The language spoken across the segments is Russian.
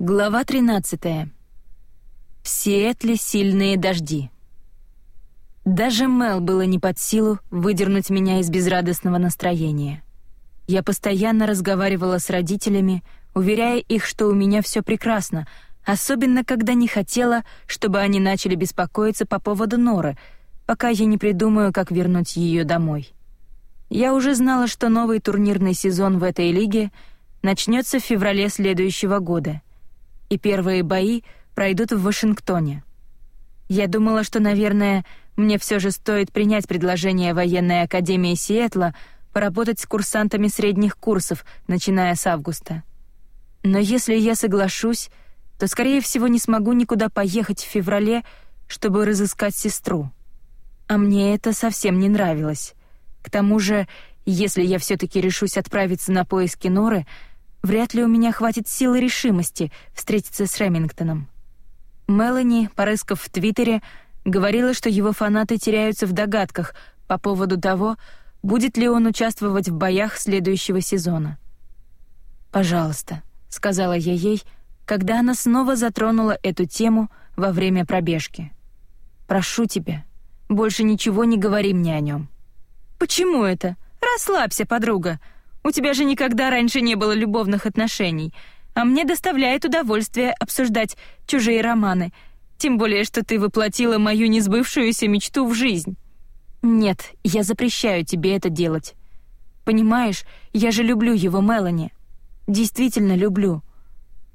Глава 13. В Сиэтле сильные дожди. Даже Мел было не под силу выдернуть меня из безрадостного настроения. Я постоянно разговаривала с родителями, уверяя их, что у меня все прекрасно, особенно когда не хотела, чтобы они начали беспокоиться по поводу Норы, пока я не придумаю, как вернуть ее домой. Я уже знала, что новый турнирный сезон в этой лиге начнется в феврале следующего года — и первые бои пройдут в Вашингтоне. Я думала, что, наверное, мне все же стоит принять предложение военной академии Сиэтла поработать с курсантами средних курсов, начиная с августа. Но если я соглашусь, то скорее всего не смогу никуда поехать в феврале, чтобы разыскать сестру. А мне это совсем не нравилось. К тому же, если я все таки решусь отправиться на поиски Норы, Вряд ли у меня хватит силы решимости встретиться с Ремингтоном. Мелани, порыскав в Твиттере, говорила, что его фанаты теряются в догадках по поводу того, будет ли он участвовать в боях следующего сезона. «Пожалуйста», — сказала я ей, когда она снова затронула эту тему во время пробежки. «Прошу тебя, больше ничего не говори мне о нем». «Почему это? Расслабься, подруга», у тебя же никогда раньше не было любовных отношений, а мне доставляет удовольствие обсуждать чужие романы, тем более что ты воплотила мою несбывшуюся мечту в жизнь. Нет, я запрещаю тебе это делать. Понимаешь, я же люблю его, Мелани. Действительно люблю.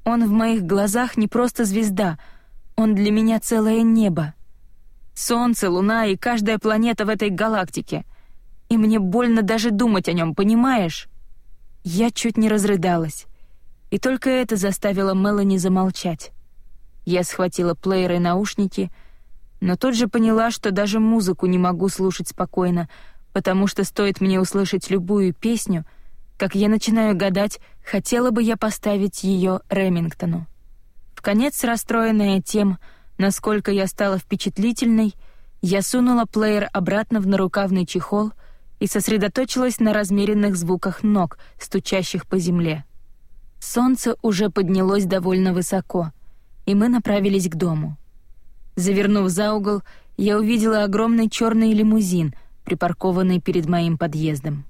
Он в моих глазах не просто звезда, он для меня целое небо. Солнце, луна и каждая планета в этой галактике. И мне больно даже думать о нем, понимаешь? Я чуть не разрыдалась. И только это заставило Мелани замолчать. Я схватила плеер и наушники, но тут же поняла, что даже музыку не могу слушать спокойно, потому что стоит мне услышать любую песню, как я начинаю гадать, хотела бы я поставить ее Ремингтону. В конец расстроенная тем, насколько я стала впечатлительной, я сунула плеер обратно в нарукавный чехол — и сосредоточилась на размеренных звуках ног, стучащих по земле. Солнце уже поднялось довольно высоко, и мы направились к дому. Завернув за угол, я увидела огромный черный лимузин, припаркованный перед моим подъездом.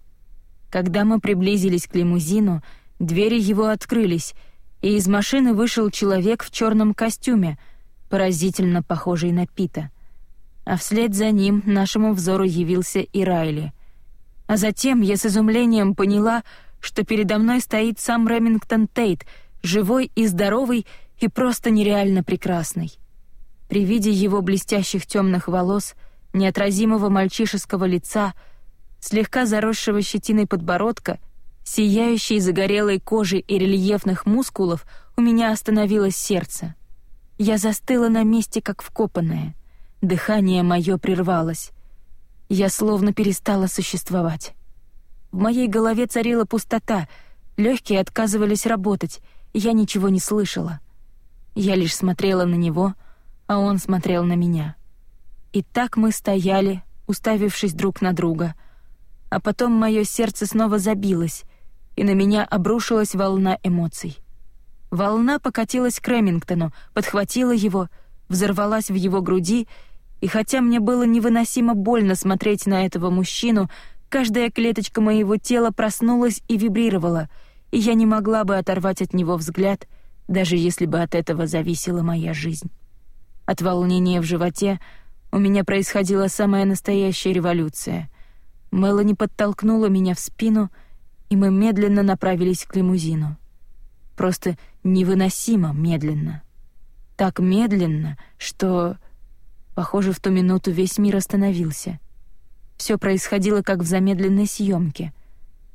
Когда мы приблизились к лимузину, двери его открылись, и из машины вышел человек в черном костюме, поразительно похожий на Пита. А вслед за ним нашему взору явился и Райли — а затем я с изумлением поняла, что передо мной стоит сам Ремингтон Тейт, живой и здоровый и просто нереально прекрасный. При виде его блестящих темных волос, неотразимого мальчишеского лица, слегка заросшего щетиной подбородка, сияющей загорелой кожи и рельефных мускулов, у меня остановилось сердце. Я застыла на месте, как вкопанная. Дыхание мое прервалось. Я словно перестала существовать. В моей голове царила пустота, легкие отказывались работать, я ничего не слышала. Я лишь смотрела на него, а он смотрел на меня. И так мы стояли, уставившись друг на друга. А потом мое сердце снова забилось, и на меня обрушилась волна эмоций. Волна покатилась к Ремингтону, подхватила его, взорвалась в его груди и хотя мне было невыносимо больно смотреть на этого мужчину, каждая клеточка моего тела проснулась и вибрировала, и я не могла бы оторвать от него взгляд, даже если бы от этого зависела моя жизнь. От волнения в животе у меня происходила самая настоящая революция. Мелани подтолкнула меня в спину, и мы медленно направились к лимузину. Просто невыносимо медленно. Так медленно, что Похоже, в ту минуту весь мир остановился. Все происходило как в замедленной съемке.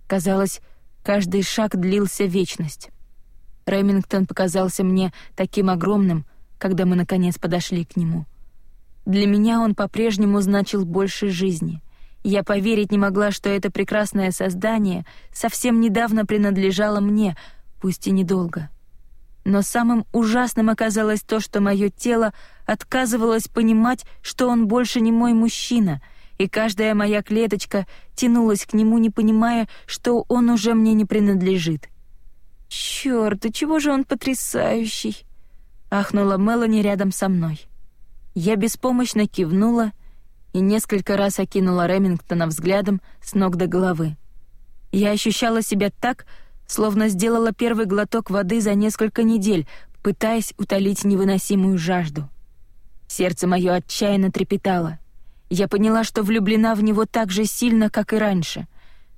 Казалось, каждый шаг длился вечность. Ремингтон показался мне таким огромным, когда мы наконец подошли к нему. Для меня он по-прежнему значил больше жизни. Я поверить не могла, что это прекрасное создание совсем недавно принадлежало мне, пусть и недолго. Но самым ужасным оказалось то, что мое тело отказывалось понимать, что он больше не мой мужчина, и каждая моя клеточка тянулась к нему, не понимая, что он уже мне не принадлежит. Чёрт, и чего же он потрясающий!» — ахнула Мелани рядом со мной. Я беспомощно кивнула и несколько раз окинула Ремингтона взглядом с ног до головы. Я ощущала себя так, словно сделала первый глоток воды за несколько недель, пытаясь утолить невыносимую жажду. Сердце мое отчаянно трепетало. Я поняла, что влюблена в него так же сильно, как и раньше,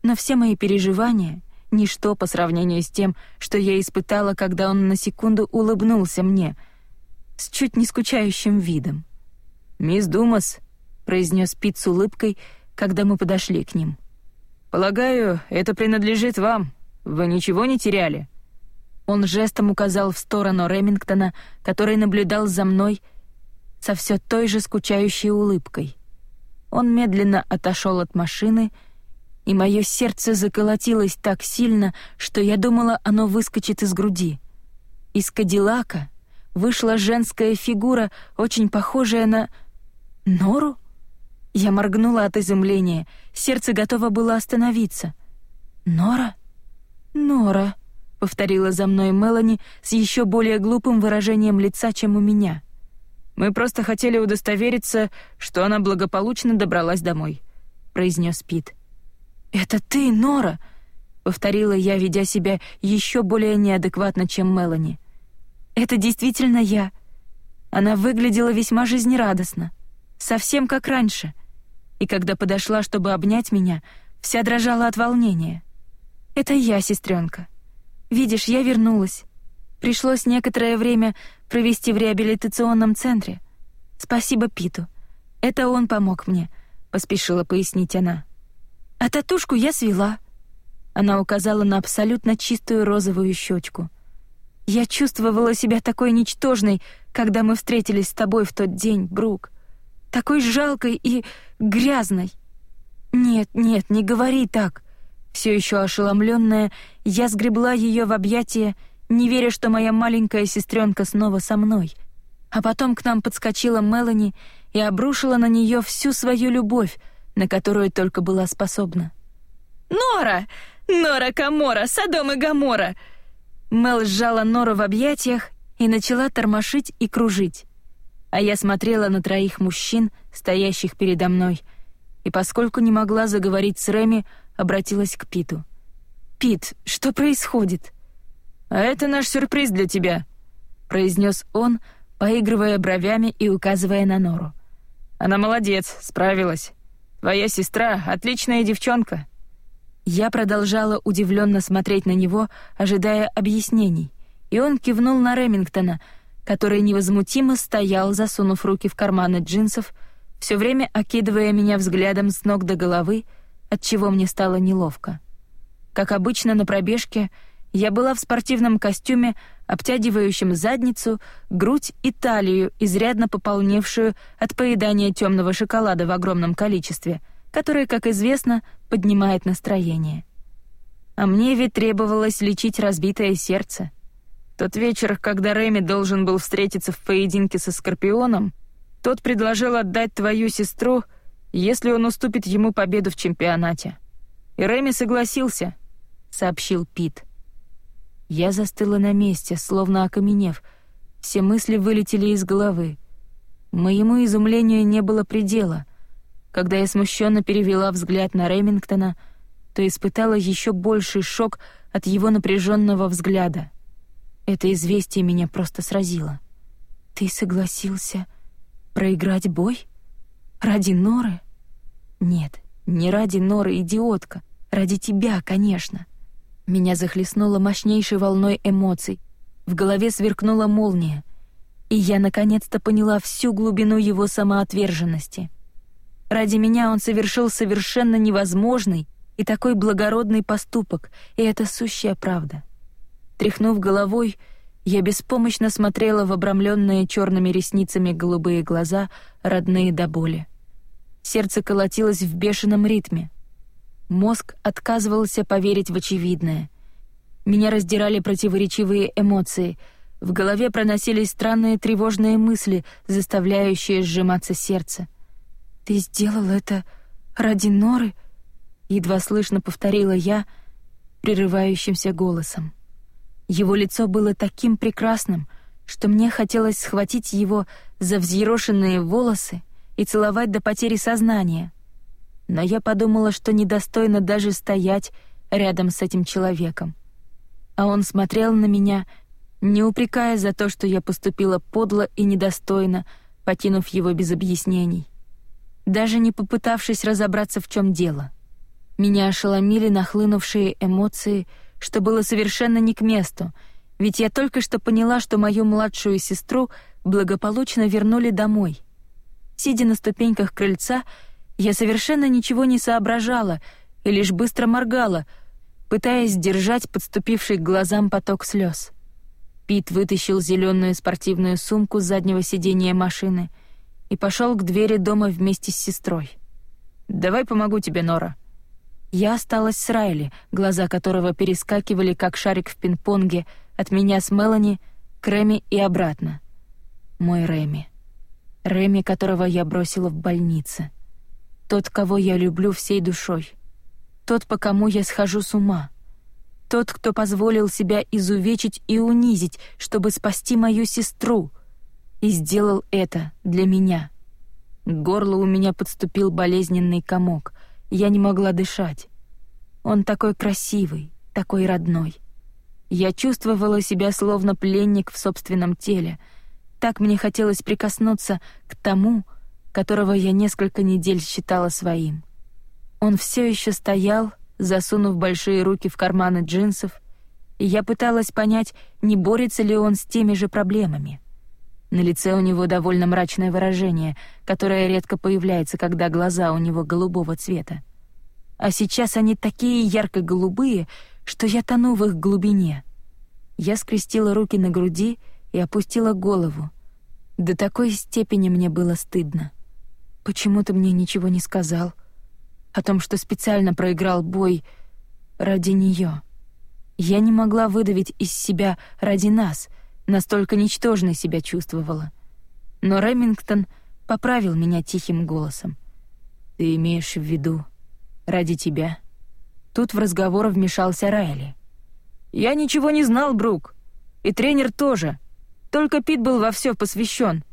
но все мои переживания — ничто по сравнению с тем, что я испытала, когда он на секунду улыбнулся мне с чуть не скучающим видом. «Мисс Думас», — произнес Пит с улыбкой, когда мы подошли к ним. «Полагаю, это принадлежит вам. Вы ничего не теряли?» Он жестом указал в сторону Ремингтона, который наблюдал за мной со все той же скучающей улыбкой. Он медленно отошел от машины, и мое сердце заколотилось так сильно, что я думала, оно выскочит из груди. Из Кадиллака вышла женская фигура, очень похожая на... Нору? Я моргнула от изумления, сердце готово было остановиться. «Нора? Нора», — повторила за мной Мелани с еще более глупым выражением лица, чем у меня. «Мы просто хотели удостовериться, что она благополучно добралась домой», — произнес Пит. «Это ты, Нора?» — повторила я, ведя себя еще более неадекватно, чем Мелани. «Это действительно я». Она выглядела весьма жизнерадостно, совсем как раньше — и когда подошла, чтобы обнять меня, вся дрожала от волнения. «Это я, сестренка. Видишь, я вернулась. Пришлось некоторое время провести в реабилитационном центре. Спасибо Питу. Это он помог мне», — поспешила пояснить она. «А татушку я свела». Она указала на абсолютно чистую розовую щечку. «Я чувствовала себя такой ничтожной, когда мы встретились с тобой в тот день, Брук такой жалкой и грязной. Нет, нет, не говори так. Все еще ошеломленная, я сгребла ее в объятия, не веря, что моя маленькая сестренка снова со мной. А потом к нам подскочила Мелани и обрушила на нее всю свою любовь, на которую только была способна. «Нора! Нора Камора! Содом и Гамора!» Мел сжала Нору в объятиях и начала тормошить и кружить а я смотрела на троих мужчин, стоящих передо мной, и поскольку не могла заговорить с Реми, обратилась к Питу. «Пит, что происходит?» «А это наш сюрприз для тебя», — произнес он, поигрывая бровями и указывая на Нору. «Она молодец, справилась. Твоя сестра — отличная девчонка». Я продолжала удивленно смотреть на него, ожидая объяснений, и он кивнул на Ремингтона — который невозмутимо стоял, засунув руки в карманы джинсов, все время окидывая меня взглядом с ног до головы, от чего мне стало неловко. Как обычно на пробежке, я была в спортивном костюме, обтягивающем задницу, грудь и талию, изрядно пополневшую от поедания темного шоколада в огромном количестве, которое, как известно, поднимает настроение. А мне ведь требовалось лечить разбитое сердце — тот вечер, когда Реми должен был встретиться в поединке со Скорпионом, тот предложил отдать твою сестру, если он уступит ему победу в чемпионате. И Реми согласился, сообщил Пит. Я застыла на месте, словно окаменев. Все мысли вылетели из головы. Моему изумлению не было предела. Когда я смущенно перевела взгляд на Ремингтона, то испытала еще больший шок от его напряженного взгляда. Это известие меня просто сразило. Ты согласился проиграть бой? Ради Норы? Нет, не ради Норы, идиотка. Ради тебя, конечно. Меня захлестнуло мощнейшей волной эмоций. В голове сверкнула молния. И я наконец-то поняла всю глубину его самоотверженности. Ради меня он совершил совершенно невозможный и такой благородный поступок, и это сущая правда. Тряхнув головой, я беспомощно смотрела в обрамленные черными ресницами голубые глаза, родные до боли. Сердце колотилось в бешеном ритме. Мозг отказывался поверить в очевидное. Меня раздирали противоречивые эмоции. В голове проносились странные тревожные мысли, заставляющие сжиматься сердце. «Ты сделал это ради Норы?» — едва слышно повторила я прерывающимся голосом. Его лицо было таким прекрасным, что мне хотелось схватить его за взъерошенные волосы и целовать до потери сознания. Но я подумала, что недостойно даже стоять рядом с этим человеком. А он смотрел на меня, не упрекая за то, что я поступила подло и недостойно, покинув его без объяснений. Даже не попытавшись разобраться, в чем дело. Меня ошеломили нахлынувшие эмоции, что было совершенно не к месту, ведь я только что поняла, что мою младшую сестру благополучно вернули домой. Сидя на ступеньках крыльца, я совершенно ничего не соображала и лишь быстро моргала, пытаясь сдержать подступивший к глазам поток слез. Пит вытащил зеленую спортивную сумку с заднего сиденья машины и пошел к двери дома вместе с сестрой. «Давай помогу тебе, Нора». Я осталась с Райли, глаза которого перескакивали, как шарик в пинг-понге, от меня с Мелани к Реми и обратно. Мой Реми. Реми, которого я бросила в больнице. Тот, кого я люблю всей душой. Тот, по кому я схожу с ума. Тот, кто позволил себя изувечить и унизить, чтобы спасти мою сестру. И сделал это для меня. К горлу у меня подступил болезненный комок. Я не могла дышать. Он такой красивый, такой родной. Я чувствовала себя словно пленник в собственном теле — так мне хотелось прикоснуться к тому, которого я несколько недель считала своим. Он все еще стоял, засунув большие руки в карманы джинсов, и я пыталась понять, не борется ли он с теми же проблемами. На лице у него довольно мрачное выражение, которое редко появляется, когда глаза у него голубого цвета. А сейчас они такие ярко-голубые, что я тону в их глубине. Я скрестила руки на груди и опустила голову. До такой степени мне было стыдно. Почему ты мне ничего не сказал о том, что специально проиграл бой ради нее? Я не могла выдавить из себя ради нас, настолько ничтожно себя чувствовала. Но Ремингтон поправил меня тихим голосом. Ты имеешь в виду ради тебя? Тут в разговор вмешался Райли. Я ничего не знал, Брук. И тренер тоже. Только Пит был во все посвящен.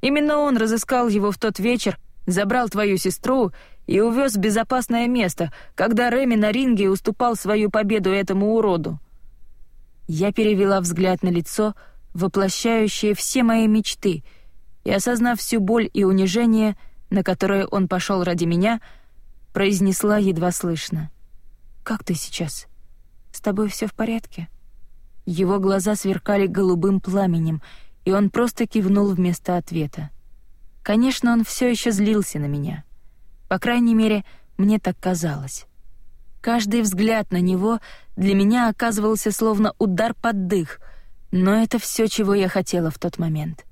Именно он разыскал его в тот вечер, забрал твою сестру и увез в безопасное место, когда Реми на ринге уступал свою победу этому уроду. Я перевела взгляд на лицо, воплощающее все мои мечты, и, осознав всю боль и унижение, на которое он пошел ради меня, произнесла едва слышно. «Как ты сейчас? С тобой все в порядке?» Его глаза сверкали голубым пламенем, и он просто кивнул вместо ответа. Конечно, он все еще злился на меня. По крайней мере, мне так казалось. Каждый взгляд на него для меня оказывался словно удар под дых, но это все, чего я хотела в тот момент.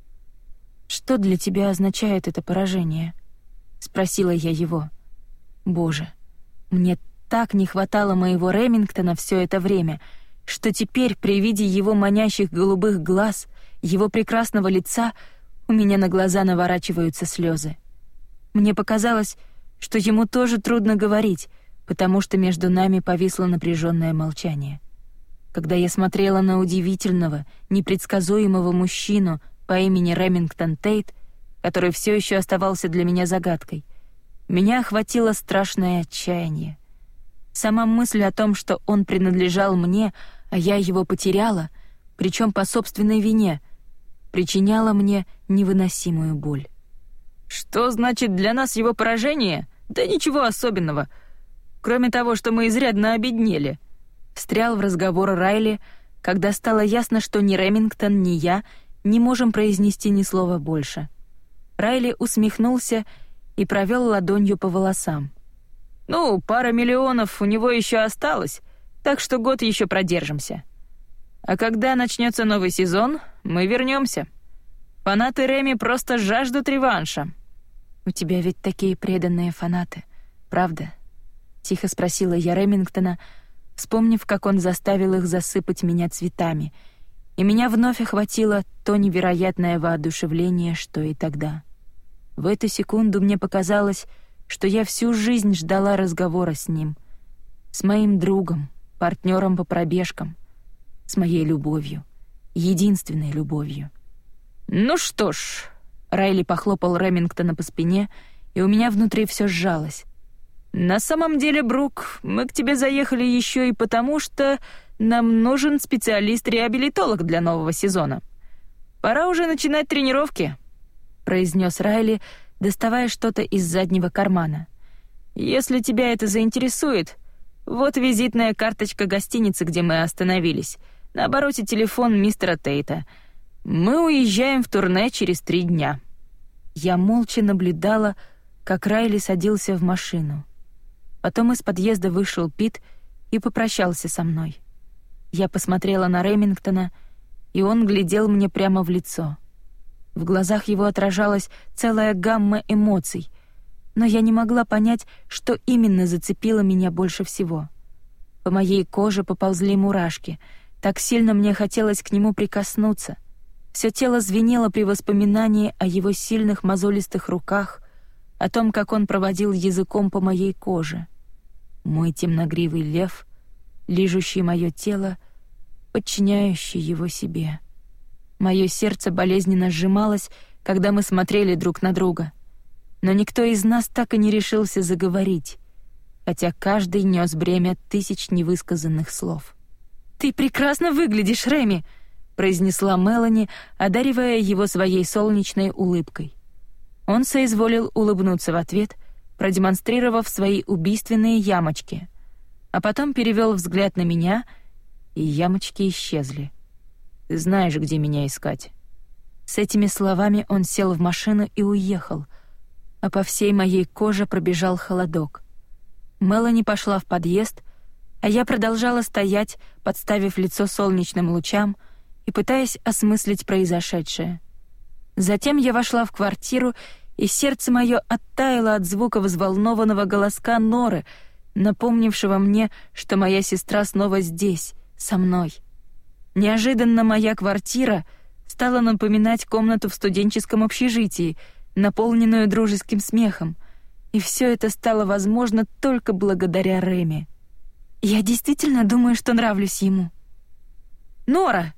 «Что для тебя означает это поражение?» — спросила я его. «Боже, мне так не хватало моего Ремингтона все это время — что теперь при виде его манящих голубых глаз, его прекрасного лица, у меня на глаза наворачиваются слезы. Мне показалось, что ему тоже трудно говорить, потому что между нами повисло напряженное молчание. Когда я смотрела на удивительного, непредсказуемого мужчину по имени Ремингтон Тейт, который все еще оставался для меня загадкой, меня охватило страшное отчаяние. Сама мысль о том, что он принадлежал мне, а я его потеряла, причем по собственной вине, причиняла мне невыносимую боль. «Что значит для нас его поражение? Да ничего особенного. Кроме того, что мы изрядно обеднели». Встрял в разговор Райли, когда стало ясно, что ни Ремингтон, ни я не можем произнести ни слова больше. Райли усмехнулся и провел ладонью по волосам. «Ну, пара миллионов у него еще осталось, так что год еще продержимся. А когда начнется новый сезон, мы вернемся. Фанаты Реми просто жаждут реванша. У тебя ведь такие преданные фанаты, правда? Тихо спросила я Ремингтона, вспомнив, как он заставил их засыпать меня цветами, и меня вновь охватило то невероятное воодушевление, что и тогда. В эту секунду мне показалось, что я всю жизнь ждала разговора с ним, с моим другом, партнером по пробежкам, с моей любовью, единственной любовью. «Ну что ж», — Райли похлопал Ремингтона по спине, и у меня внутри все сжалось. «На самом деле, Брук, мы к тебе заехали еще и потому, что нам нужен специалист-реабилитолог для нового сезона. Пора уже начинать тренировки», — произнес Райли, доставая что-то из заднего кармана. «Если тебя это заинтересует, вот визитная карточка гостиницы, где мы остановились. На обороте телефон мистера Тейта. Мы уезжаем в турне через три дня». Я молча наблюдала, как Райли садился в машину. Потом из подъезда вышел Пит и попрощался со мной. Я посмотрела на Ремингтона, и он глядел мне прямо в лицо. В глазах его отражалась целая гамма эмоций, но я не могла понять, что именно зацепило меня больше всего. По моей коже поползли мурашки, так сильно мне хотелось к нему прикоснуться. Все тело звенело при воспоминании о его сильных мозолистых руках, о том, как он проводил языком по моей коже. Мой темногривый лев, лижущий мое тело, подчиняющий его себе. Мое сердце болезненно сжималось, когда мы смотрели друг на друга. Но никто из нас так и не решился заговорить, хотя каждый нес бремя тысяч невысказанных слов. «Ты прекрасно выглядишь, Реми!» — произнесла Мелани, одаривая его своей солнечной улыбкой. Он соизволил улыбнуться в ответ, продемонстрировав свои убийственные ямочки, а потом перевел взгляд на меня, и ямочки исчезли. «Ты знаешь, где меня искать». С этими словами он сел в машину и уехал, а по всей моей коже пробежал холодок. Мелани пошла в подъезд, а я продолжала стоять, подставив лицо солнечным лучам и пытаясь осмыслить произошедшее. Затем я вошла в квартиру и сердце мое оттаяло от звука взволнованного голоска Норы, напомнившего мне, что моя сестра снова здесь, со мной. Неожиданно моя квартира стала напоминать комнату в студенческом общежитии, наполненную дружеским смехом, и все это стало возможно только благодаря Реми. Я действительно думаю, что нравлюсь ему. Нора.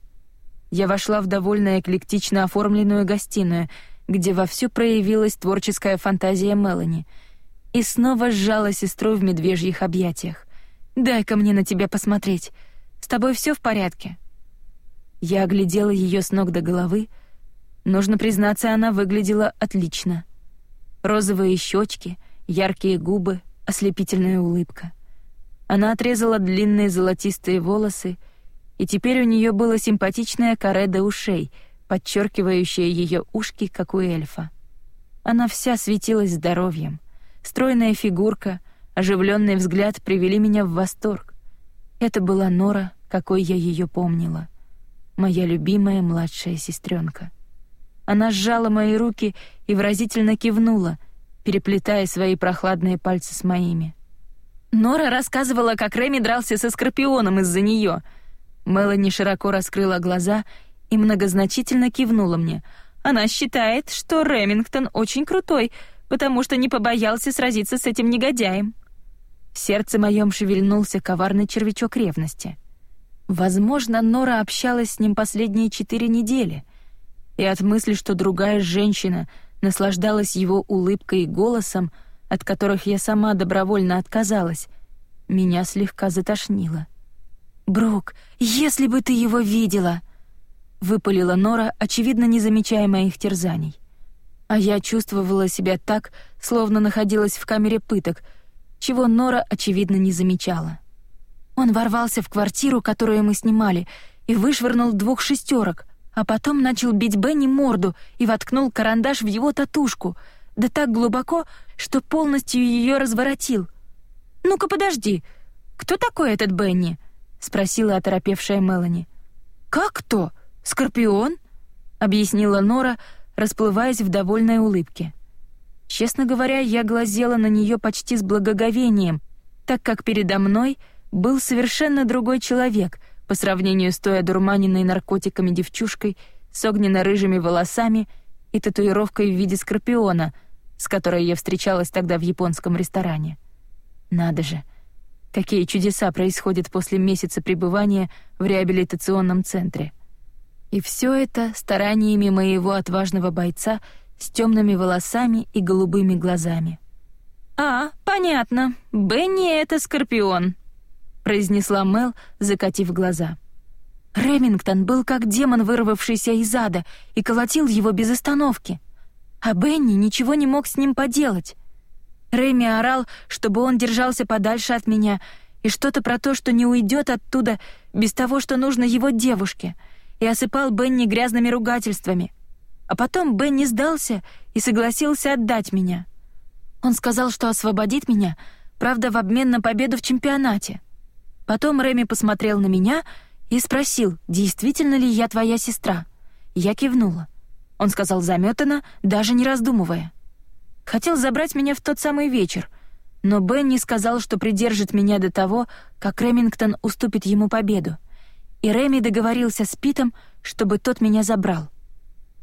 Я вошла в довольно эклектично оформленную гостиную — где вовсю проявилась творческая фантазия Мелани, и снова сжала сестру в медвежьих объятиях. «Дай-ка мне на тебя посмотреть. С тобой все в порядке?» Я оглядела ее с ног до головы. Нужно признаться, она выглядела отлично. Розовые щечки, яркие губы, ослепительная улыбка. Она отрезала длинные золотистые волосы, и теперь у нее было симпатичное каре до ушей — подчеркивающая ее ушки, как у эльфа. Она вся светилась здоровьем. Стройная фигурка, оживленный взгляд привели меня в восторг. Это была Нора, какой я ее помнила. Моя любимая младшая сестренка. Она сжала мои руки и выразительно кивнула, переплетая свои прохладные пальцы с моими. Нора рассказывала, как Реми дрался со Скорпионом из-за нее. Мелани широко раскрыла глаза и многозначительно кивнула мне. Она считает, что Ремингтон очень крутой, потому что не побоялся сразиться с этим негодяем. В сердце моем шевельнулся коварный червячок ревности. Возможно, Нора общалась с ним последние четыре недели, и от мысли, что другая женщина наслаждалась его улыбкой и голосом, от которых я сама добровольно отказалась, меня слегка затошнило. «Брук, если бы ты его видела!» выпалила Нора, очевидно, не замечая моих терзаний. А я чувствовала себя так, словно находилась в камере пыток, чего Нора, очевидно, не замечала. Он ворвался в квартиру, которую мы снимали, и вышвырнул двух шестерок, а потом начал бить Бенни морду и воткнул карандаш в его татушку, да так глубоко, что полностью ее разворотил. «Ну-ка, подожди, кто такой этот Бенни?» — спросила оторопевшая Мелани. «Как кто?» «Скорпион?» — объяснила Нора, расплываясь в довольной улыбке. Честно говоря, я глазела на нее почти с благоговением, так как передо мной был совершенно другой человек по сравнению с той одурманенной наркотиками девчушкой с огненно-рыжими волосами и татуировкой в виде скорпиона, с которой я встречалась тогда в японском ресторане. Надо же, какие чудеса происходят после месяца пребывания в реабилитационном центре. И все это стараниями моего отважного бойца с темными волосами и голубыми глазами. «А, понятно. Бенни — это Скорпион», — произнесла Мел, закатив глаза. Ремингтон был как демон, вырвавшийся из ада, и колотил его без остановки. А Бенни ничего не мог с ним поделать. Рэми орал, чтобы он держался подальше от меня, и что-то про то, что не уйдет оттуда без того, что нужно его девушке, и осыпал Бенни грязными ругательствами. А потом Бенни сдался и согласился отдать меня. Он сказал, что освободит меня, правда, в обмен на победу в чемпионате. Потом Рэми посмотрел на меня и спросил, действительно ли я твоя сестра. Я кивнула. Он сказал заметано, даже не раздумывая. Хотел забрать меня в тот самый вечер, но Бенни сказал, что придержит меня до того, как Ремингтон уступит ему победу. И Реми договорился с Питом, чтобы тот меня забрал.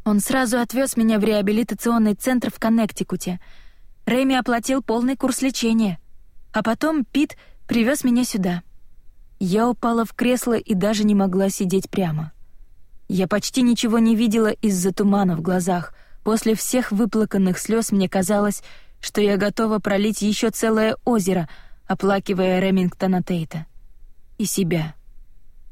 Он сразу отвез меня в реабилитационный центр в Коннектикуте. Реми оплатил полный курс лечения, а потом Пит привез меня сюда. Я упала в кресло и даже не могла сидеть прямо. Я почти ничего не видела из-за тумана в глазах — После всех выплаканных слез мне казалось, что я готова пролить еще целое озеро, оплакивая Ремингтона Тейта. И себя.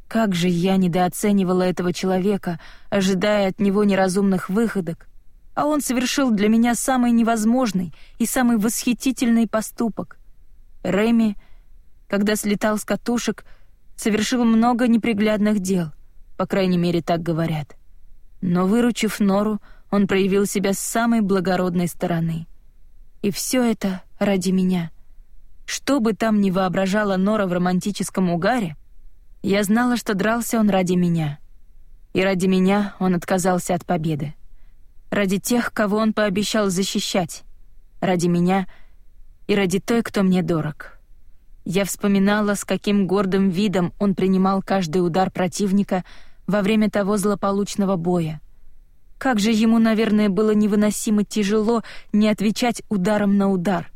Как же я недооценивала этого человека, ожидая от него неразумных выходок, а он совершил для меня самый невозможный и самый восхитительный поступок. Реми, когда слетал с катушек, совершил много неприглядных дел, по крайней мере, так говорят. Но выручив Нору, он проявил себя с самой благородной стороны. И все это ради меня. Что бы там ни воображала Нора в романтическом угаре, я знала, что дрался он ради меня. И ради меня он отказался от победы. Ради тех, кого он пообещал защищать. Ради меня и ради той, кто мне дорог. Я вспоминала, с каким гордым видом он принимал каждый удар противника во время того злополучного боя — как же ему, наверное, было невыносимо тяжело не отвечать ударом на удар.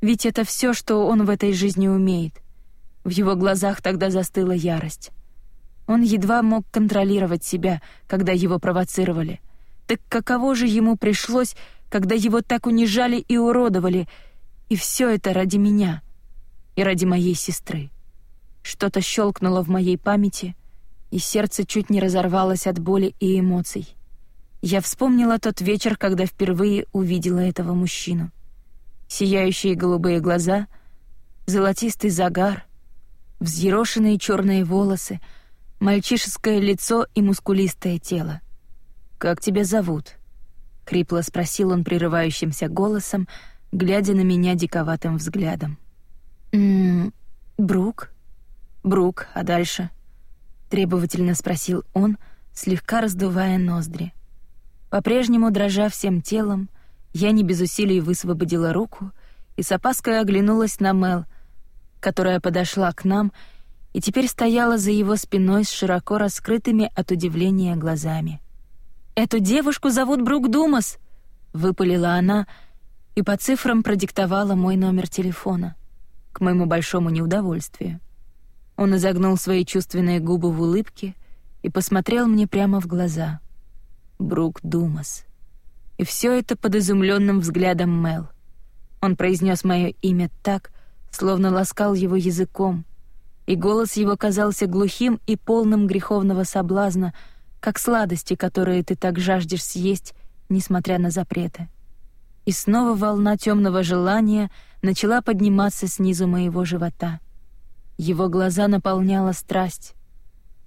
Ведь это все, что он в этой жизни умеет. В его глазах тогда застыла ярость. Он едва мог контролировать себя, когда его провоцировали. Так каково же ему пришлось, когда его так унижали и уродовали, и все это ради меня и ради моей сестры. Что-то щелкнуло в моей памяти, и сердце чуть не разорвалось от боли и эмоций. Я вспомнила тот вечер, когда впервые увидела этого мужчину. Сияющие голубые глаза, золотистый загар, взъерошенные черные волосы, мальчишеское лицо и мускулистое тело. «Как тебя зовут?» — хрипло спросил он прерывающимся голосом, глядя на меня диковатым взглядом. «Ммм, Брук?» «Брук, а дальше?» — требовательно спросил он, слегка раздувая ноздри. По-прежнему дрожа всем телом, я не без усилий высвободила руку и с опаской оглянулась на Мел, которая подошла к нам и теперь стояла за его спиной с широко раскрытыми от удивления глазами. «Эту девушку зовут Брук Думас!» — выпалила она и по цифрам продиктовала мой номер телефона, к моему большому неудовольствию. Он изогнул свои чувственные губы в улыбке и посмотрел мне прямо в глаза — Брук Думас. И все это под изумленным взглядом Мел. Он произнес мое имя так, словно ласкал его языком, и голос его казался глухим и полным греховного соблазна, как сладости, которые ты так жаждешь съесть, несмотря на запреты. И снова волна темного желания начала подниматься снизу моего живота. Его глаза наполняла страсть.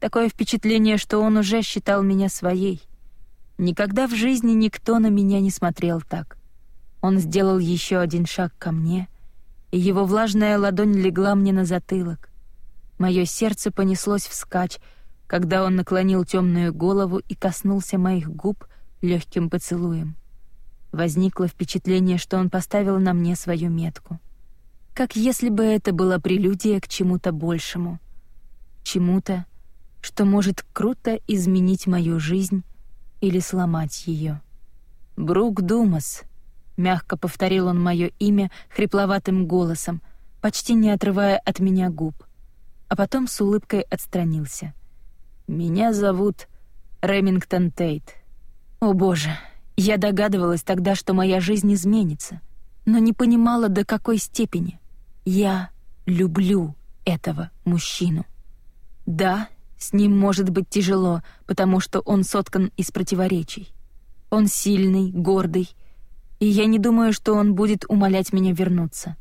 Такое впечатление, что он уже считал меня своей. Никогда в жизни никто на меня не смотрел так. Он сделал еще один шаг ко мне, и его влажная ладонь легла мне на затылок. Мое сердце понеслось вскачь, когда он наклонил темную голову и коснулся моих губ легким поцелуем. Возникло впечатление, что он поставил на мне свою метку. Как если бы это была прелюдия к чему-то большему. Чему-то, что может круто изменить мою жизнь или сломать ее. «Брук Думас», — мягко повторил он мое имя хрипловатым голосом, почти не отрывая от меня губ, а потом с улыбкой отстранился. «Меня зовут Ремингтон Тейт». О боже, я догадывалась тогда, что моя жизнь изменится, но не понимала, до какой степени. Я люблю этого мужчину. Да, с ним может быть тяжело, потому что он соткан из противоречий. Он сильный, гордый, и я не думаю, что он будет умолять меня вернуться.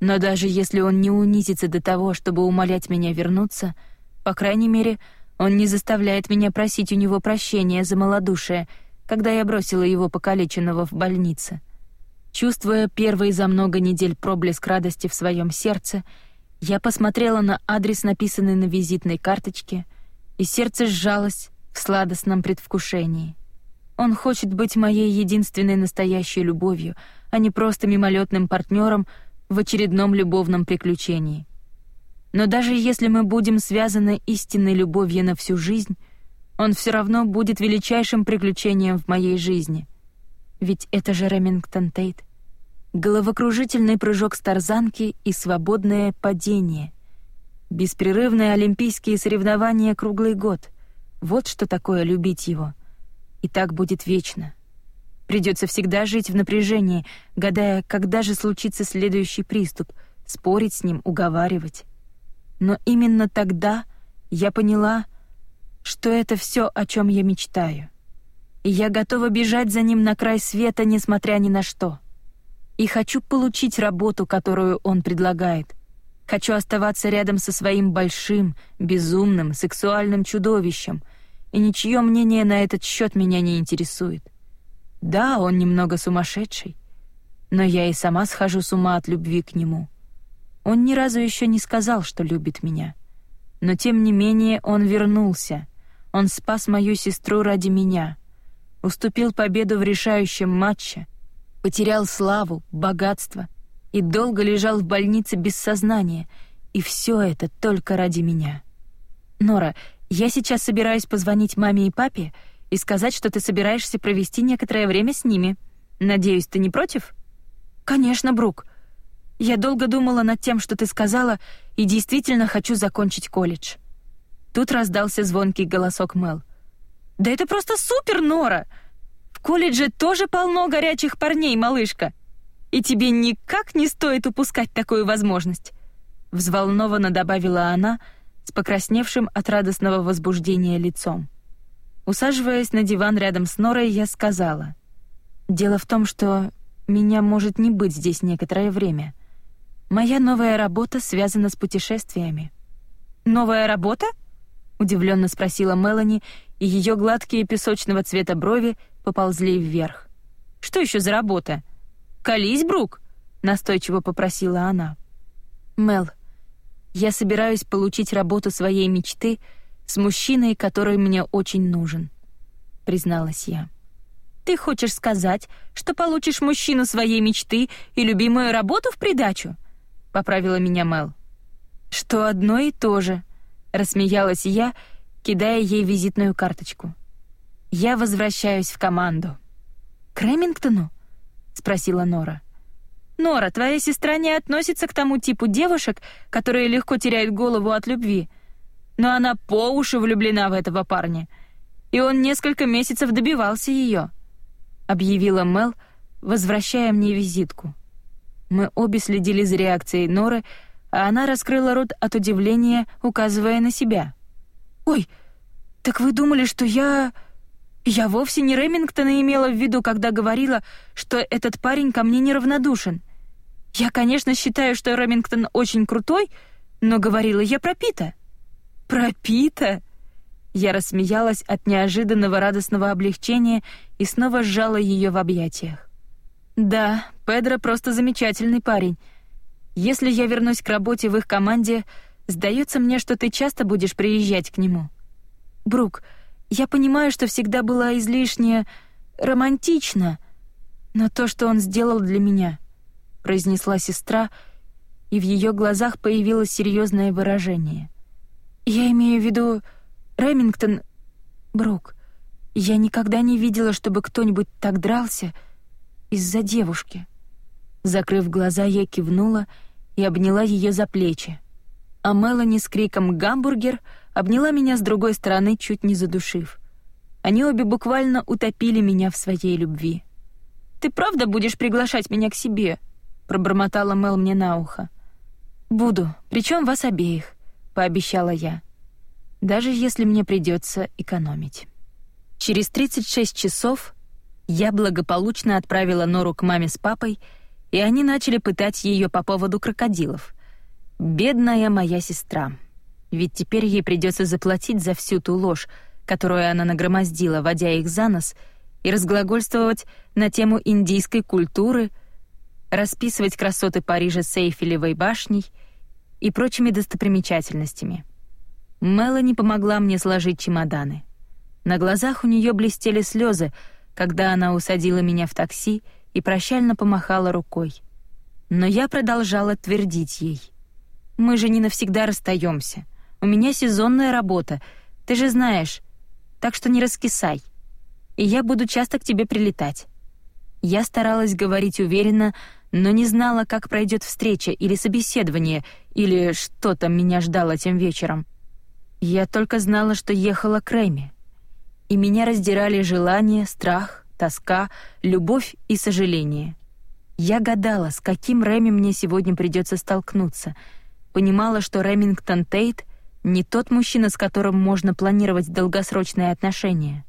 Но даже если он не унизится до того, чтобы умолять меня вернуться, по крайней мере, он не заставляет меня просить у него прощения за малодушие, когда я бросила его покалеченного в больнице. Чувствуя первый за много недель проблеск радости в своем сердце, я посмотрела на адрес, написанный на визитной карточке, и сердце сжалось в сладостном предвкушении. Он хочет быть моей единственной настоящей любовью, а не просто мимолетным партнером в очередном любовном приключении. Но даже если мы будем связаны истинной любовью на всю жизнь, он все равно будет величайшим приключением в моей жизни. Ведь это же Ремингтон Тейт головокружительный прыжок с тарзанки и свободное падение. Беспрерывные олимпийские соревнования круглый год. Вот что такое любить его. И так будет вечно. Придется всегда жить в напряжении, гадая, когда же случится следующий приступ, спорить с ним, уговаривать. Но именно тогда я поняла, что это все, о чем я мечтаю. И я готова бежать за ним на край света, несмотря ни на что и хочу получить работу, которую он предлагает. Хочу оставаться рядом со своим большим, безумным, сексуальным чудовищем, и ничье мнение на этот счет меня не интересует. Да, он немного сумасшедший, но я и сама схожу с ума от любви к нему. Он ни разу еще не сказал, что любит меня. Но тем не менее он вернулся. Он спас мою сестру ради меня. Уступил победу в решающем матче — потерял славу, богатство и долго лежал в больнице без сознания, и все это только ради меня. Нора, я сейчас собираюсь позвонить маме и папе и сказать, что ты собираешься провести некоторое время с ними. Надеюсь, ты не против? Конечно, Брук. Я долго думала над тем, что ты сказала, и действительно хочу закончить колледж. Тут раздался звонкий голосок Мел. Да это просто супер, Нора! В колледже тоже полно горячих парней, малышка. И тебе никак не стоит упускать такую возможность, взволнованно добавила она с покрасневшим от радостного возбуждения лицом. Усаживаясь на диван рядом с Норой, я сказала: "Дело в том, что меня может не быть здесь некоторое время. Моя новая работа связана с путешествиями". "Новая работа?" Удивленно спросила Мелани, и ее гладкие песочного цвета брови поползли вверх. «Что еще за работа?» «Колись, Брук!» — настойчиво попросила она. «Мел, я собираюсь получить работу своей мечты с мужчиной, который мне очень нужен», — призналась я. «Ты хочешь сказать, что получишь мужчину своей мечты и любимую работу в придачу?» — поправила меня Мел. «Что одно и то же», — рассмеялась я, кидая ей визитную карточку. Я возвращаюсь в команду. К Ремингтону? спросила Нора. Нора, твоя сестра не относится к тому типу девушек, которые легко теряют голову от любви. Но она по уши влюблена в этого парня, и он несколько месяцев добивался ее, объявила Мел, возвращая мне визитку. Мы обе следили за реакцией Норы, а она раскрыла рот от удивления, указывая на себя. Ой, так вы думали, что я я вовсе не Ремингтона имела в виду, когда говорила, что этот парень ко мне неравнодушен. Я, конечно, считаю, что Ремингтон очень крутой, но говорила я про Пита. Про Пита? Я рассмеялась от неожиданного радостного облегчения и снова сжала ее в объятиях. Да, Педро просто замечательный парень. Если я вернусь к работе в их команде, сдается мне, что ты часто будешь приезжать к нему. Брук, я понимаю, что всегда была излишне романтична, но то, что он сделал для меня, произнесла сестра, и в ее глазах появилось серьезное выражение. Я имею в виду Ремингтон Брук. Я никогда не видела, чтобы кто-нибудь так дрался из-за девушки. Закрыв глаза, я кивнула и обняла ее за плечи. А Мелани с криком «Гамбургер!» обняла меня с другой стороны, чуть не задушив. Они обе буквально утопили меня в своей любви. «Ты правда будешь приглашать меня к себе?» — пробормотала Мел мне на ухо. «Буду, причем вас обеих», — пообещала я. «Даже если мне придется экономить». Через 36 часов я благополучно отправила Нору к маме с папой, и они начали пытать ее по поводу крокодилов. Бедная моя сестра. Ведь теперь ей придется заплатить за всю ту ложь, которую она нагромоздила, водя их за нос, и разглагольствовать на тему индийской культуры, расписывать красоты Парижа с Эйфелевой башней и прочими достопримечательностями. Мелани помогла мне сложить чемоданы. На глазах у нее блестели слезы, когда она усадила меня в такси и прощально помахала рукой. Но я продолжала твердить ей. «Мы же не навсегда расстаемся. У меня сезонная работа, ты же знаешь, так что не раскисай. И я буду часто к тебе прилетать». Я старалась говорить уверенно, но не знала, как пройдет встреча или собеседование, или что там меня ждало тем вечером. Я только знала, что ехала к Рэме и меня раздирали желание, страх, тоска, любовь и сожаление. Я гадала, с каким Рэми мне сегодня придется столкнуться. Понимала, что Ремингтон Тейт не тот мужчина, с которым можно планировать долгосрочные отношения.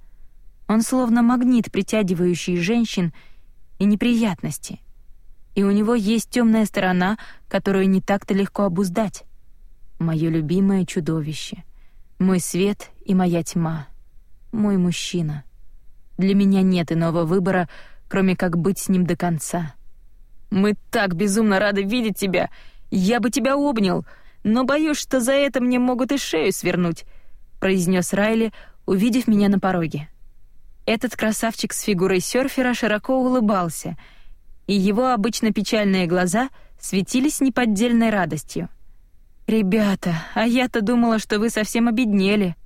Он словно магнит, притягивающий женщин и неприятности. И у него есть темная сторона, которую не так-то легко обуздать. Мое любимое чудовище, мой свет и моя тьма — мой мужчина. Для меня нет иного выбора, кроме как быть с ним до конца. Мы так безумно рады видеть тебя. Я бы тебя обнял, но боюсь, что за это мне могут и шею свернуть, произнес Райли, увидев меня на пороге. Этот красавчик с фигурой серфера широко улыбался, и его обычно печальные глаза светились неподдельной радостью. «Ребята, а я-то думала, что вы совсем обеднели»,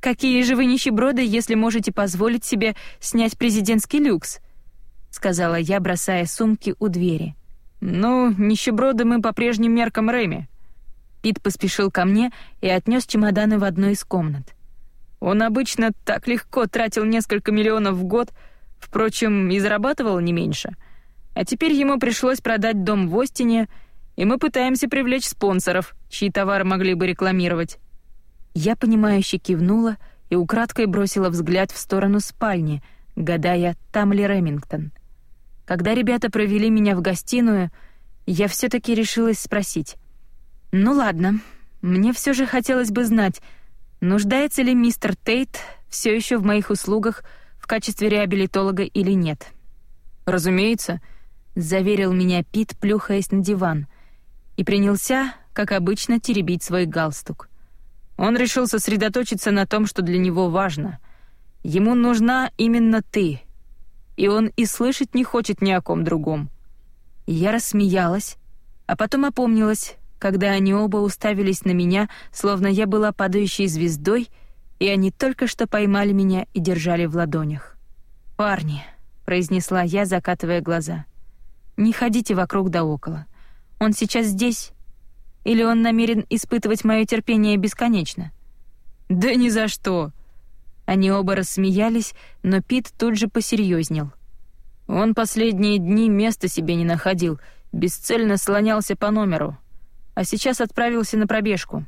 Какие же вы нищеброды, если можете позволить себе снять президентский люкс, сказала я, бросая сумки у двери. Ну, нищеброды мы по прежним меркам Рэми. Пит поспешил ко мне и отнес чемоданы в одну из комнат. Он обычно так легко тратил несколько миллионов в год, впрочем, и зарабатывал не меньше. А теперь ему пришлось продать дом в Остине, и мы пытаемся привлечь спонсоров, чьи товары могли бы рекламировать. Я понимающе кивнула и украдкой бросила взгляд в сторону спальни, гадая, там ли Ремингтон. Когда ребята провели меня в гостиную, я все таки решилась спросить: "Ну ладно, мне все же хотелось бы знать, нуждается ли мистер Тейт все еще в моих услугах в качестве реабилитолога или нет?" "Разумеется", заверил меня Пит, плюхаясь на диван, и принялся, как обычно, теребить свой галстук. Он решил сосредоточиться на том, что для него важно. Ему нужна именно ты. И он и слышать не хочет ни о ком другом. Я рассмеялась, а потом опомнилась, когда они оба уставились на меня, словно я была падающей звездой, и они только что поймали меня и держали в ладонях. «Парни», — произнесла я, закатывая глаза, — «не ходите вокруг да около. Он сейчас здесь, или он намерен испытывать мое терпение бесконечно? Да ни за что. Они оба рассмеялись, но Пит тут же посерьезнел. Он последние дни места себе не находил, бесцельно слонялся по номеру, а сейчас отправился на пробежку.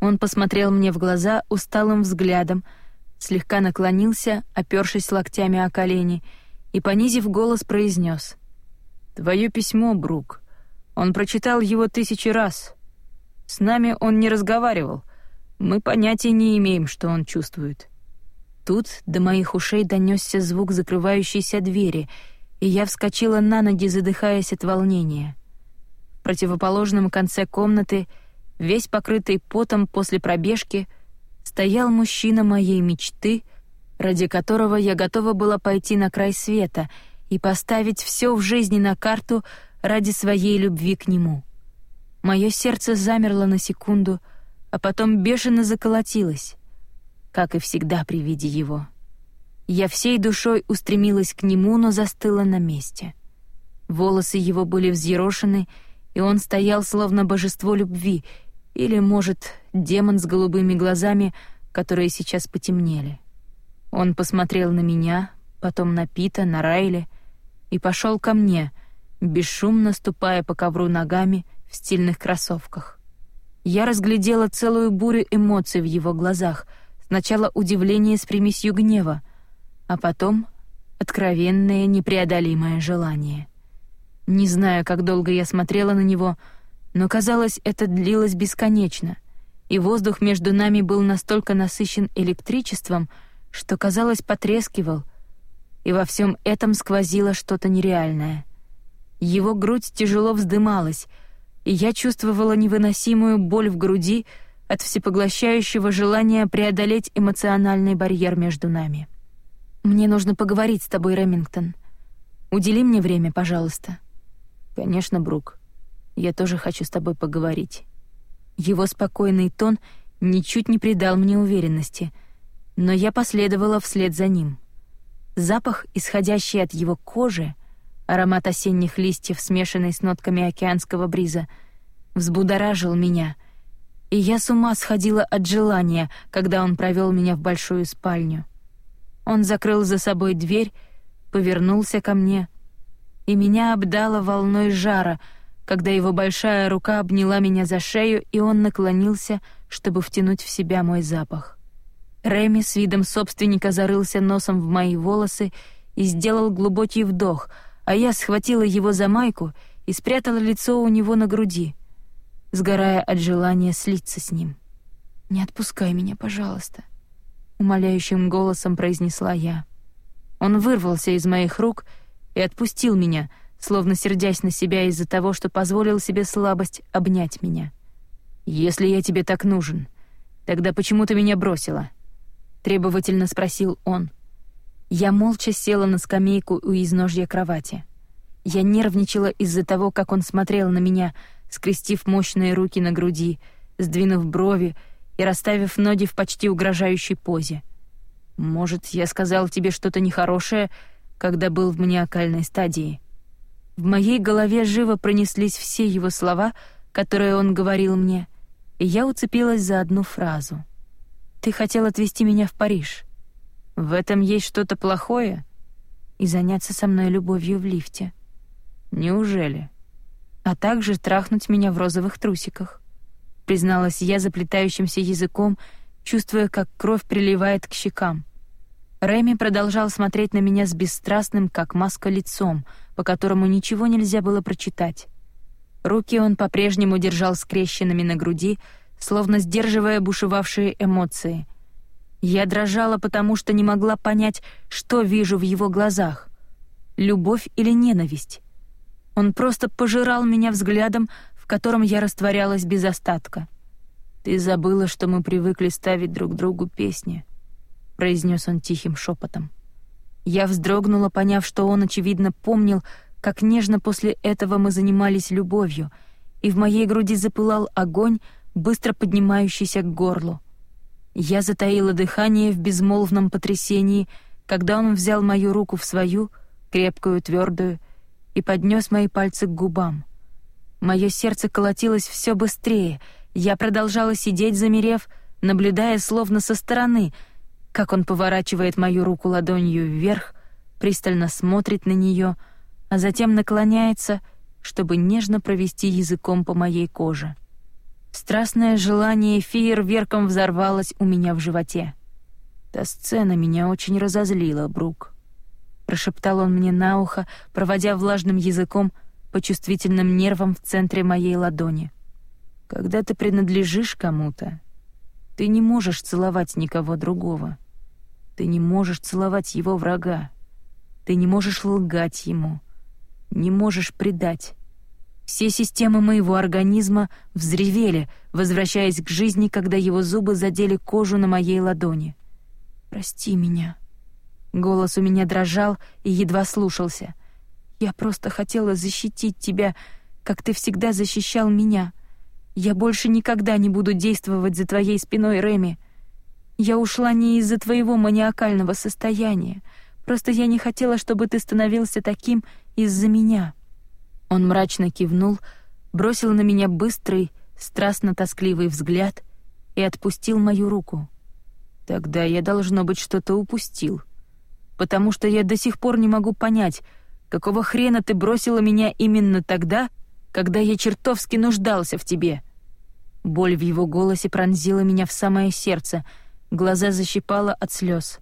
Он посмотрел мне в глаза усталым взглядом, слегка наклонился, опёршись локтями о колени, и понизив голос произнес: "Твое письмо, Брук. Он прочитал его тысячи раз. С нами он не разговаривал. Мы понятия не имеем, что он чувствует. Тут до моих ушей донесся звук закрывающейся двери, и я вскочила на ноги, задыхаясь от волнения. В противоположном конце комнаты, весь покрытый потом после пробежки, стоял мужчина моей мечты, ради которого я готова была пойти на край света и поставить все в жизни на карту — ради своей любви к нему. Мое сердце замерло на секунду, а потом бешено заколотилось, как и всегда при виде его. Я всей душой устремилась к нему, но застыла на месте. Волосы его были взъерошены, и он стоял словно божество любви, или, может, демон с голубыми глазами, которые сейчас потемнели. Он посмотрел на меня, потом на Пита, на Райли и пошел ко мне, бесшумно ступая по ковру ногами в стильных кроссовках. Я разглядела целую бурю эмоций в его глазах, сначала удивление с примесью гнева, а потом откровенное непреодолимое желание. Не знаю, как долго я смотрела на него, но казалось, это длилось бесконечно, и воздух между нами был настолько насыщен электричеством, что, казалось, потрескивал, и во всем этом сквозило что-то нереальное. Его грудь тяжело вздымалась, и я чувствовала невыносимую боль в груди от всепоглощающего желания преодолеть эмоциональный барьер между нами. «Мне нужно поговорить с тобой, Ремингтон. Удели мне время, пожалуйста». «Конечно, Брук. Я тоже хочу с тобой поговорить». Его спокойный тон ничуть не придал мне уверенности — но я последовала вслед за ним. Запах, исходящий от его кожи, аромат осенних листьев, смешанный с нотками океанского бриза, взбудоражил меня, и я с ума сходила от желания, когда он провел меня в большую спальню. Он закрыл за собой дверь, повернулся ко мне, и меня обдало волной жара, когда его большая рука обняла меня за шею, и он наклонился, чтобы втянуть в себя мой запах. Реми с видом собственника зарылся носом в мои волосы и сделал глубокий вдох, а я схватила его за майку и спрятала лицо у него на груди, сгорая от желания слиться с ним. «Не отпускай меня, пожалуйста», — умоляющим голосом произнесла я. Он вырвался из моих рук и отпустил меня, словно сердясь на себя из-за того, что позволил себе слабость обнять меня. «Если я тебе так нужен, тогда почему ты меня бросила?» — требовательно спросил он. Я молча села на скамейку у изножья кровати. Я нервничала из-за того, как он смотрел на меня, скрестив мощные руки на груди, сдвинув брови и расставив ноги в почти угрожающей позе. «Может, я сказал тебе что-то нехорошее, когда был в маниакальной стадии?» В моей голове живо пронеслись все его слова, которые он говорил мне, и я уцепилась за одну фразу — ты хотел отвезти меня в Париж. В этом есть что-то плохое? И заняться со мной любовью в лифте. Неужели? А также трахнуть меня в розовых трусиках. Призналась я заплетающимся языком, чувствуя, как кровь приливает к щекам. Рэми продолжал смотреть на меня с бесстрастным, как маска, лицом, по которому ничего нельзя было прочитать. Руки он по-прежнему держал скрещенными на груди, словно сдерживая бушевавшие эмоции. Я дрожала, потому что не могла понять, что вижу в его глазах — любовь или ненависть. Он просто пожирал меня взглядом, в котором я растворялась без остатка. «Ты забыла, что мы привыкли ставить друг другу песни», — произнес он тихим шепотом. Я вздрогнула, поняв, что он, очевидно, помнил, как нежно после этого мы занимались любовью, и в моей груди запылал огонь, быстро поднимающийся к горлу. Я затаила дыхание в безмолвном потрясении, когда он взял мою руку в свою, крепкую, твердую, и поднес мои пальцы к губам. Мое сердце колотилось все быстрее, я продолжала сидеть, замерев, наблюдая словно со стороны, как он поворачивает мою руку ладонью вверх, пристально смотрит на нее, а затем наклоняется, чтобы нежно провести языком по моей коже. Страстное желание фейерверком взорвалось у меня в животе. «Та сцена меня очень разозлила, Брук», — прошептал он мне на ухо, проводя влажным языком по чувствительным нервам в центре моей ладони. «Когда ты принадлежишь кому-то, ты не можешь целовать никого другого. Ты не можешь целовать его врага. Ты не можешь лгать ему. Не можешь предать. Все системы моего организма взревели, возвращаясь к жизни, когда его зубы задели кожу на моей ладони. «Прости меня». Голос у меня дрожал и едва слушался. «Я просто хотела защитить тебя, как ты всегда защищал меня. Я больше никогда не буду действовать за твоей спиной, Реми. Я ушла не из-за твоего маниакального состояния. Просто я не хотела, чтобы ты становился таким из-за меня». Он мрачно кивнул, бросил на меня быстрый, страстно-тоскливый взгляд и отпустил мою руку. Тогда я, должно быть, что-то упустил. Потому что я до сих пор не могу понять, какого хрена ты бросила меня именно тогда, когда я чертовски нуждался в тебе. Боль в его голосе пронзила меня в самое сердце, глаза защипала от слез.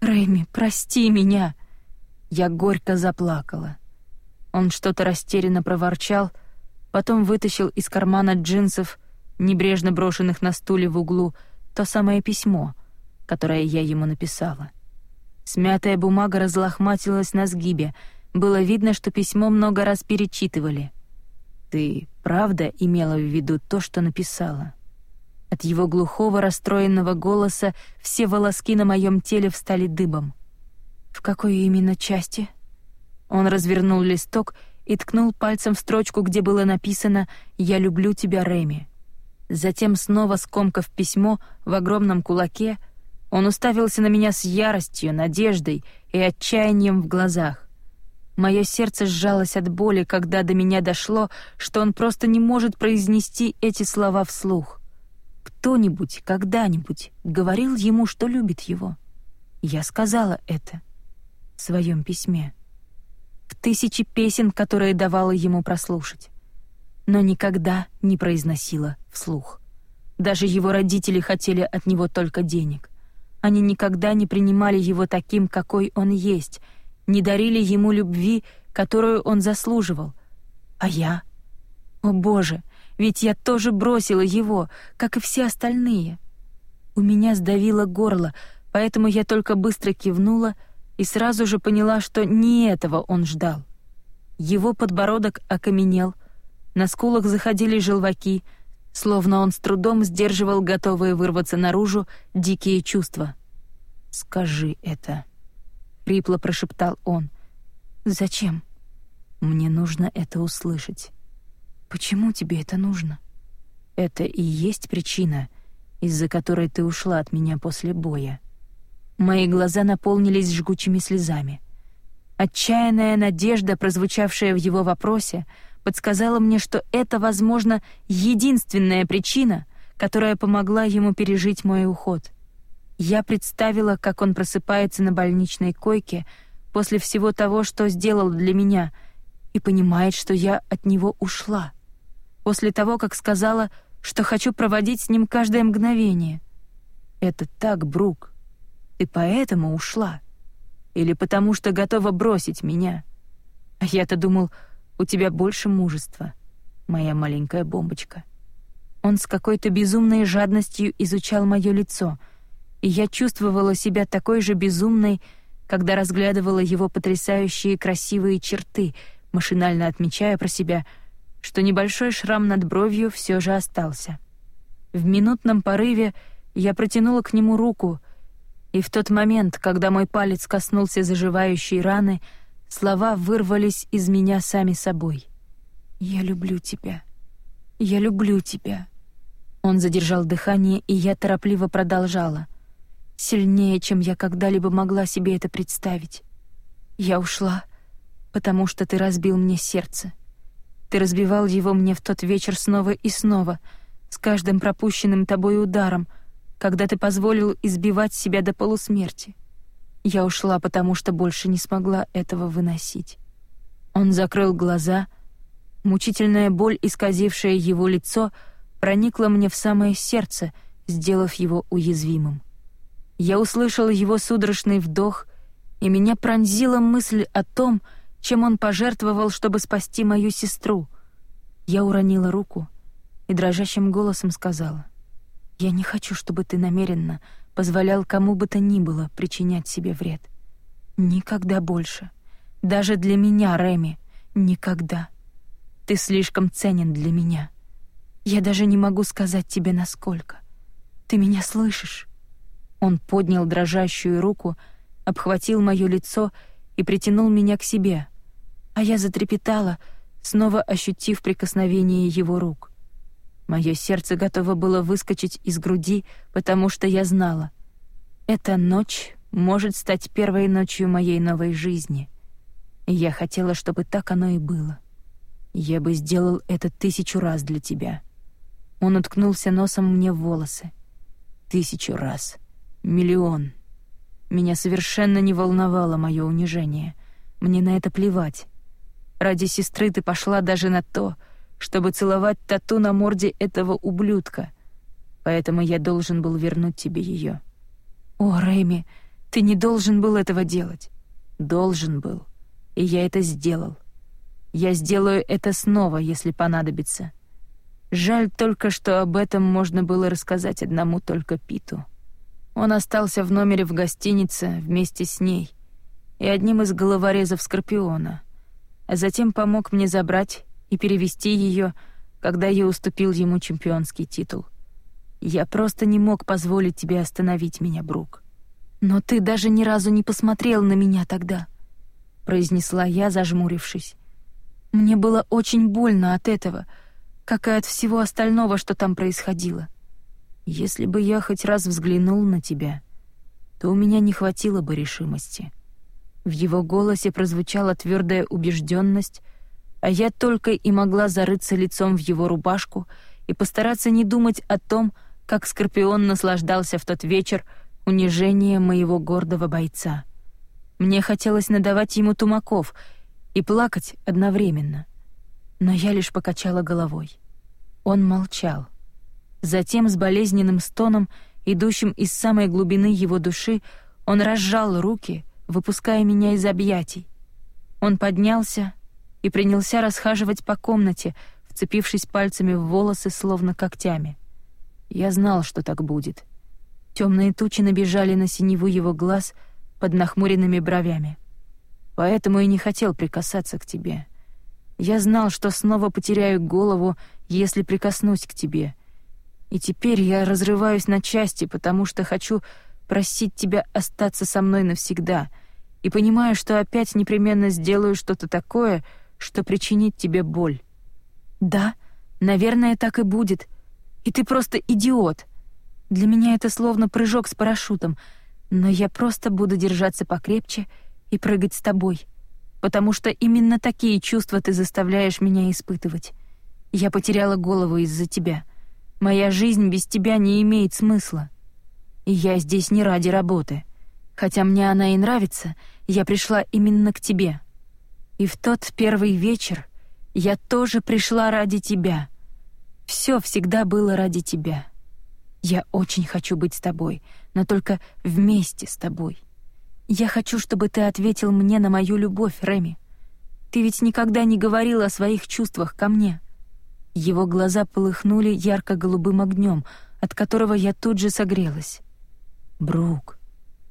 «Рэйми, прости меня!» Я горько заплакала. Он что-то растерянно проворчал, потом вытащил из кармана джинсов, небрежно брошенных на стуле в углу, то самое письмо, которое я ему написала. Смятая бумага разлохматилась на сгибе. Было видно, что письмо много раз перечитывали. «Ты правда имела в виду то, что написала?» От его глухого, расстроенного голоса все волоски на моем теле встали дыбом. «В какой именно части?» Он развернул листок и ткнул пальцем в строчку, где было написано «Я люблю тебя, Реми». Затем, снова скомкав письмо в огромном кулаке, он уставился на меня с яростью, надеждой и отчаянием в глазах. Мое сердце сжалось от боли, когда до меня дошло, что он просто не может произнести эти слова вслух. Кто-нибудь когда-нибудь говорил ему, что любит его. Я сказала это в своем письме. Тысячи песен, которые давала ему прослушать. Но никогда не произносила вслух. Даже его родители хотели от него только денег. Они никогда не принимали его таким, какой он есть, не дарили ему любви, которую он заслуживал. А я? О, Боже, ведь я тоже бросила его, как и все остальные. У меня сдавило горло, поэтому я только быстро кивнула и сразу же поняла, что не этого он ждал. Его подбородок окаменел, на скулах заходили желваки, словно он с трудом сдерживал готовые вырваться наружу дикие чувства. «Скажи это», — хрипло прошептал он. «Зачем?» «Мне нужно это услышать». Почему тебе это нужно? Это и есть причина, из-за которой ты ушла от меня после боя. Мои глаза наполнились жгучими слезами. Отчаянная надежда, прозвучавшая в его вопросе, подсказала мне, что это, возможно, единственная причина, которая помогла ему пережить мой уход. Я представила, как он просыпается на больничной койке после всего того, что сделал для меня, и понимает, что я от него ушла после того, как сказала, что хочу проводить с ним каждое мгновение. Это так, Брук. Ты поэтому ушла? Или потому что готова бросить меня? А я-то думал, у тебя больше мужества, моя маленькая бомбочка. Он с какой-то безумной жадностью изучал мое лицо, и я чувствовала себя такой же безумной, когда разглядывала его потрясающие красивые черты, машинально отмечая про себя — что небольшой шрам над бровью все же остался. В минутном порыве я протянула к нему руку, и в тот момент, когда мой палец коснулся заживающей раны, слова вырвались из меня сами собой. «Я люблю тебя. Я люблю тебя». Он задержал дыхание, и я торопливо продолжала. Сильнее, чем я когда-либо могла себе это представить. Я ушла, потому что ты разбил мне сердце. Ты разбивал его мне в тот вечер снова и снова, с каждым пропущенным тобой ударом, когда ты позволил избивать себя до полусмерти. Я ушла, потому что больше не смогла этого выносить. Он закрыл глаза. Мучительная боль, исказившая его лицо, проникла мне в самое сердце, сделав его уязвимым. Я услышала его судорожный вдох, и меня пронзила мысль о том, чем он пожертвовал, чтобы спасти мою сестру. Я уронила руку и дрожащим голосом сказала: "Я не хочу, чтобы ты намеренно позволял кому бы то ни было причинять себе вред. Никогда больше. Даже для меня, Реми, никогда. Ты слишком ценен для меня. Я даже не могу сказать тебе насколько. Ты меня слышишь?" Он поднял дрожащую руку, обхватил моё лицо и притянул меня к себе а я затрепетала, снова ощутив прикосновение его рук. Мое сердце готово было выскочить из груди, потому что я знала. Эта ночь может стать первой ночью моей новой жизни. И я хотела, чтобы так оно и было. Я бы сделал это тысячу раз для тебя. Он уткнулся носом мне в волосы. Тысячу раз. Миллион. Меня совершенно не волновало мое унижение. Мне на это плевать. Ради сестры ты пошла даже на то, чтобы целовать тату на морде этого ублюдка. Поэтому я должен был вернуть тебе ее. О, Рэми, ты не должен был этого делать. Должен был. И я это сделал. Я сделаю это снова, если понадобится. Жаль только, что об этом можно было рассказать одному только Питу. Он остался в номере в гостинице вместе с ней и одним из головорезов Скорпиона, а затем помог мне забрать и перевести ее, когда я уступил ему чемпионский титул. Я просто не мог позволить тебе остановить меня, Брук. Но ты даже ни разу не посмотрел на меня тогда, произнесла я, зажмурившись. Мне было очень больно от этого, как и от всего остального, что там происходило. Если бы я хоть раз взглянул на тебя, то у меня не хватило бы решимости. В его голосе прозвучала твердая убежденность, а я только и могла зарыться лицом в его рубашку и постараться не думать о том, как Скорпион наслаждался в тот вечер унижением моего гордого бойца. Мне хотелось надавать ему тумаков и плакать одновременно, но я лишь покачала головой. Он молчал. Затем с болезненным стоном, идущим из самой глубины его души, он разжал руки, выпуская меня из объятий. Он поднялся и принялся расхаживать по комнате, вцепившись пальцами в волосы, словно когтями. Я знал, что так будет. Темные тучи набежали на синеву его глаз под нахмуренными бровями. Поэтому и не хотел прикасаться к тебе. Я знал, что снова потеряю голову, если прикоснусь к тебе — и теперь я разрываюсь на части, потому что хочу просить тебя остаться со мной навсегда, и понимаю, что опять непременно сделаю что-то такое, что причинит тебе боль. Да, наверное, так и будет. И ты просто идиот. Для меня это словно прыжок с парашютом, но я просто буду держаться покрепче и прыгать с тобой, потому что именно такие чувства ты заставляешь меня испытывать. Я потеряла голову из-за тебя — Моя жизнь без тебя не имеет смысла. И я здесь не ради работы. Хотя мне она и нравится, я пришла именно к тебе. И в тот первый вечер я тоже пришла ради тебя. Все всегда было ради тебя. Я очень хочу быть с тобой, но только вместе с тобой. Я хочу, чтобы ты ответил мне на мою любовь, Реми. Ты ведь никогда не говорил о своих чувствах ко мне. Его глаза полыхнули ярко-голубым огнем, от которого я тут же согрелась. «Брук,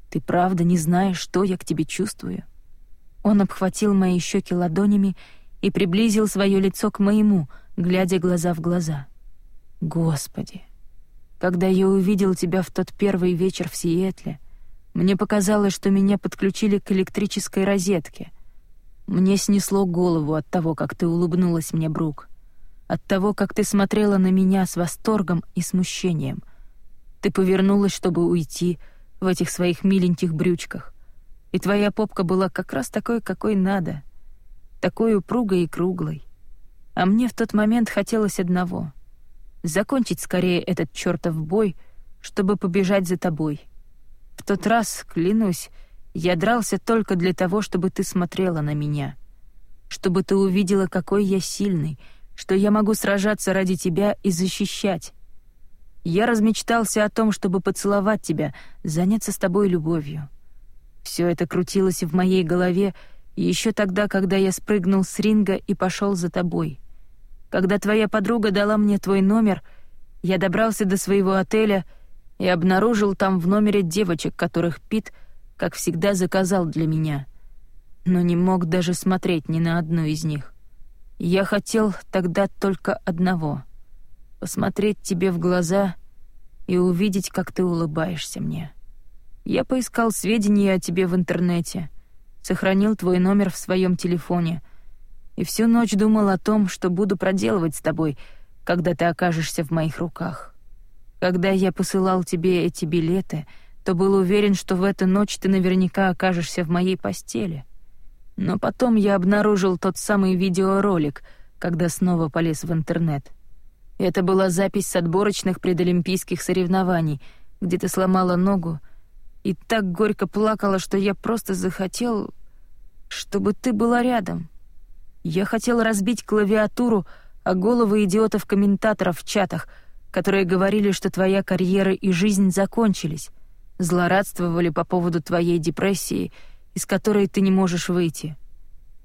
ты правда не знаешь, что я к тебе чувствую?» Он обхватил мои щеки ладонями и приблизил свое лицо к моему, глядя глаза в глаза. «Господи, когда я увидел тебя в тот первый вечер в Сиэтле, мне показалось, что меня подключили к электрической розетке. Мне снесло голову от того, как ты улыбнулась мне, Брук от того, как ты смотрела на меня с восторгом и смущением. Ты повернулась, чтобы уйти в этих своих миленьких брючках, и твоя попка была как раз такой, какой надо, такой упругой и круглой. А мне в тот момент хотелось одного — закончить скорее этот чертов бой, чтобы побежать за тобой. В тот раз, клянусь, я дрался только для того, чтобы ты смотрела на меня, чтобы ты увидела, какой я сильный — что я могу сражаться ради тебя и защищать. Я размечтался о том, чтобы поцеловать тебя, заняться с тобой любовью. Все это крутилось в моей голове еще тогда, когда я спрыгнул с ринга и пошел за тобой. Когда твоя подруга дала мне твой номер, я добрался до своего отеля и обнаружил там в номере девочек, которых Пит, как всегда, заказал для меня. Но не мог даже смотреть ни на одну из них. Я хотел тогда только одного — посмотреть тебе в глаза и увидеть, как ты улыбаешься мне. Я поискал сведения о тебе в интернете, сохранил твой номер в своем телефоне и всю ночь думал о том, что буду проделывать с тобой, когда ты окажешься в моих руках. Когда я посылал тебе эти билеты, то был уверен, что в эту ночь ты наверняка окажешься в моей постели — но потом я обнаружил тот самый видеоролик, когда снова полез в интернет. Это была запись с отборочных предолимпийских соревнований, где ты сломала ногу и так горько плакала, что я просто захотел, чтобы ты была рядом. Я хотел разбить клавиатуру о головы идиотов-комментаторов в чатах, которые говорили, что твоя карьера и жизнь закончились, злорадствовали по поводу твоей депрессии, из которой ты не можешь выйти.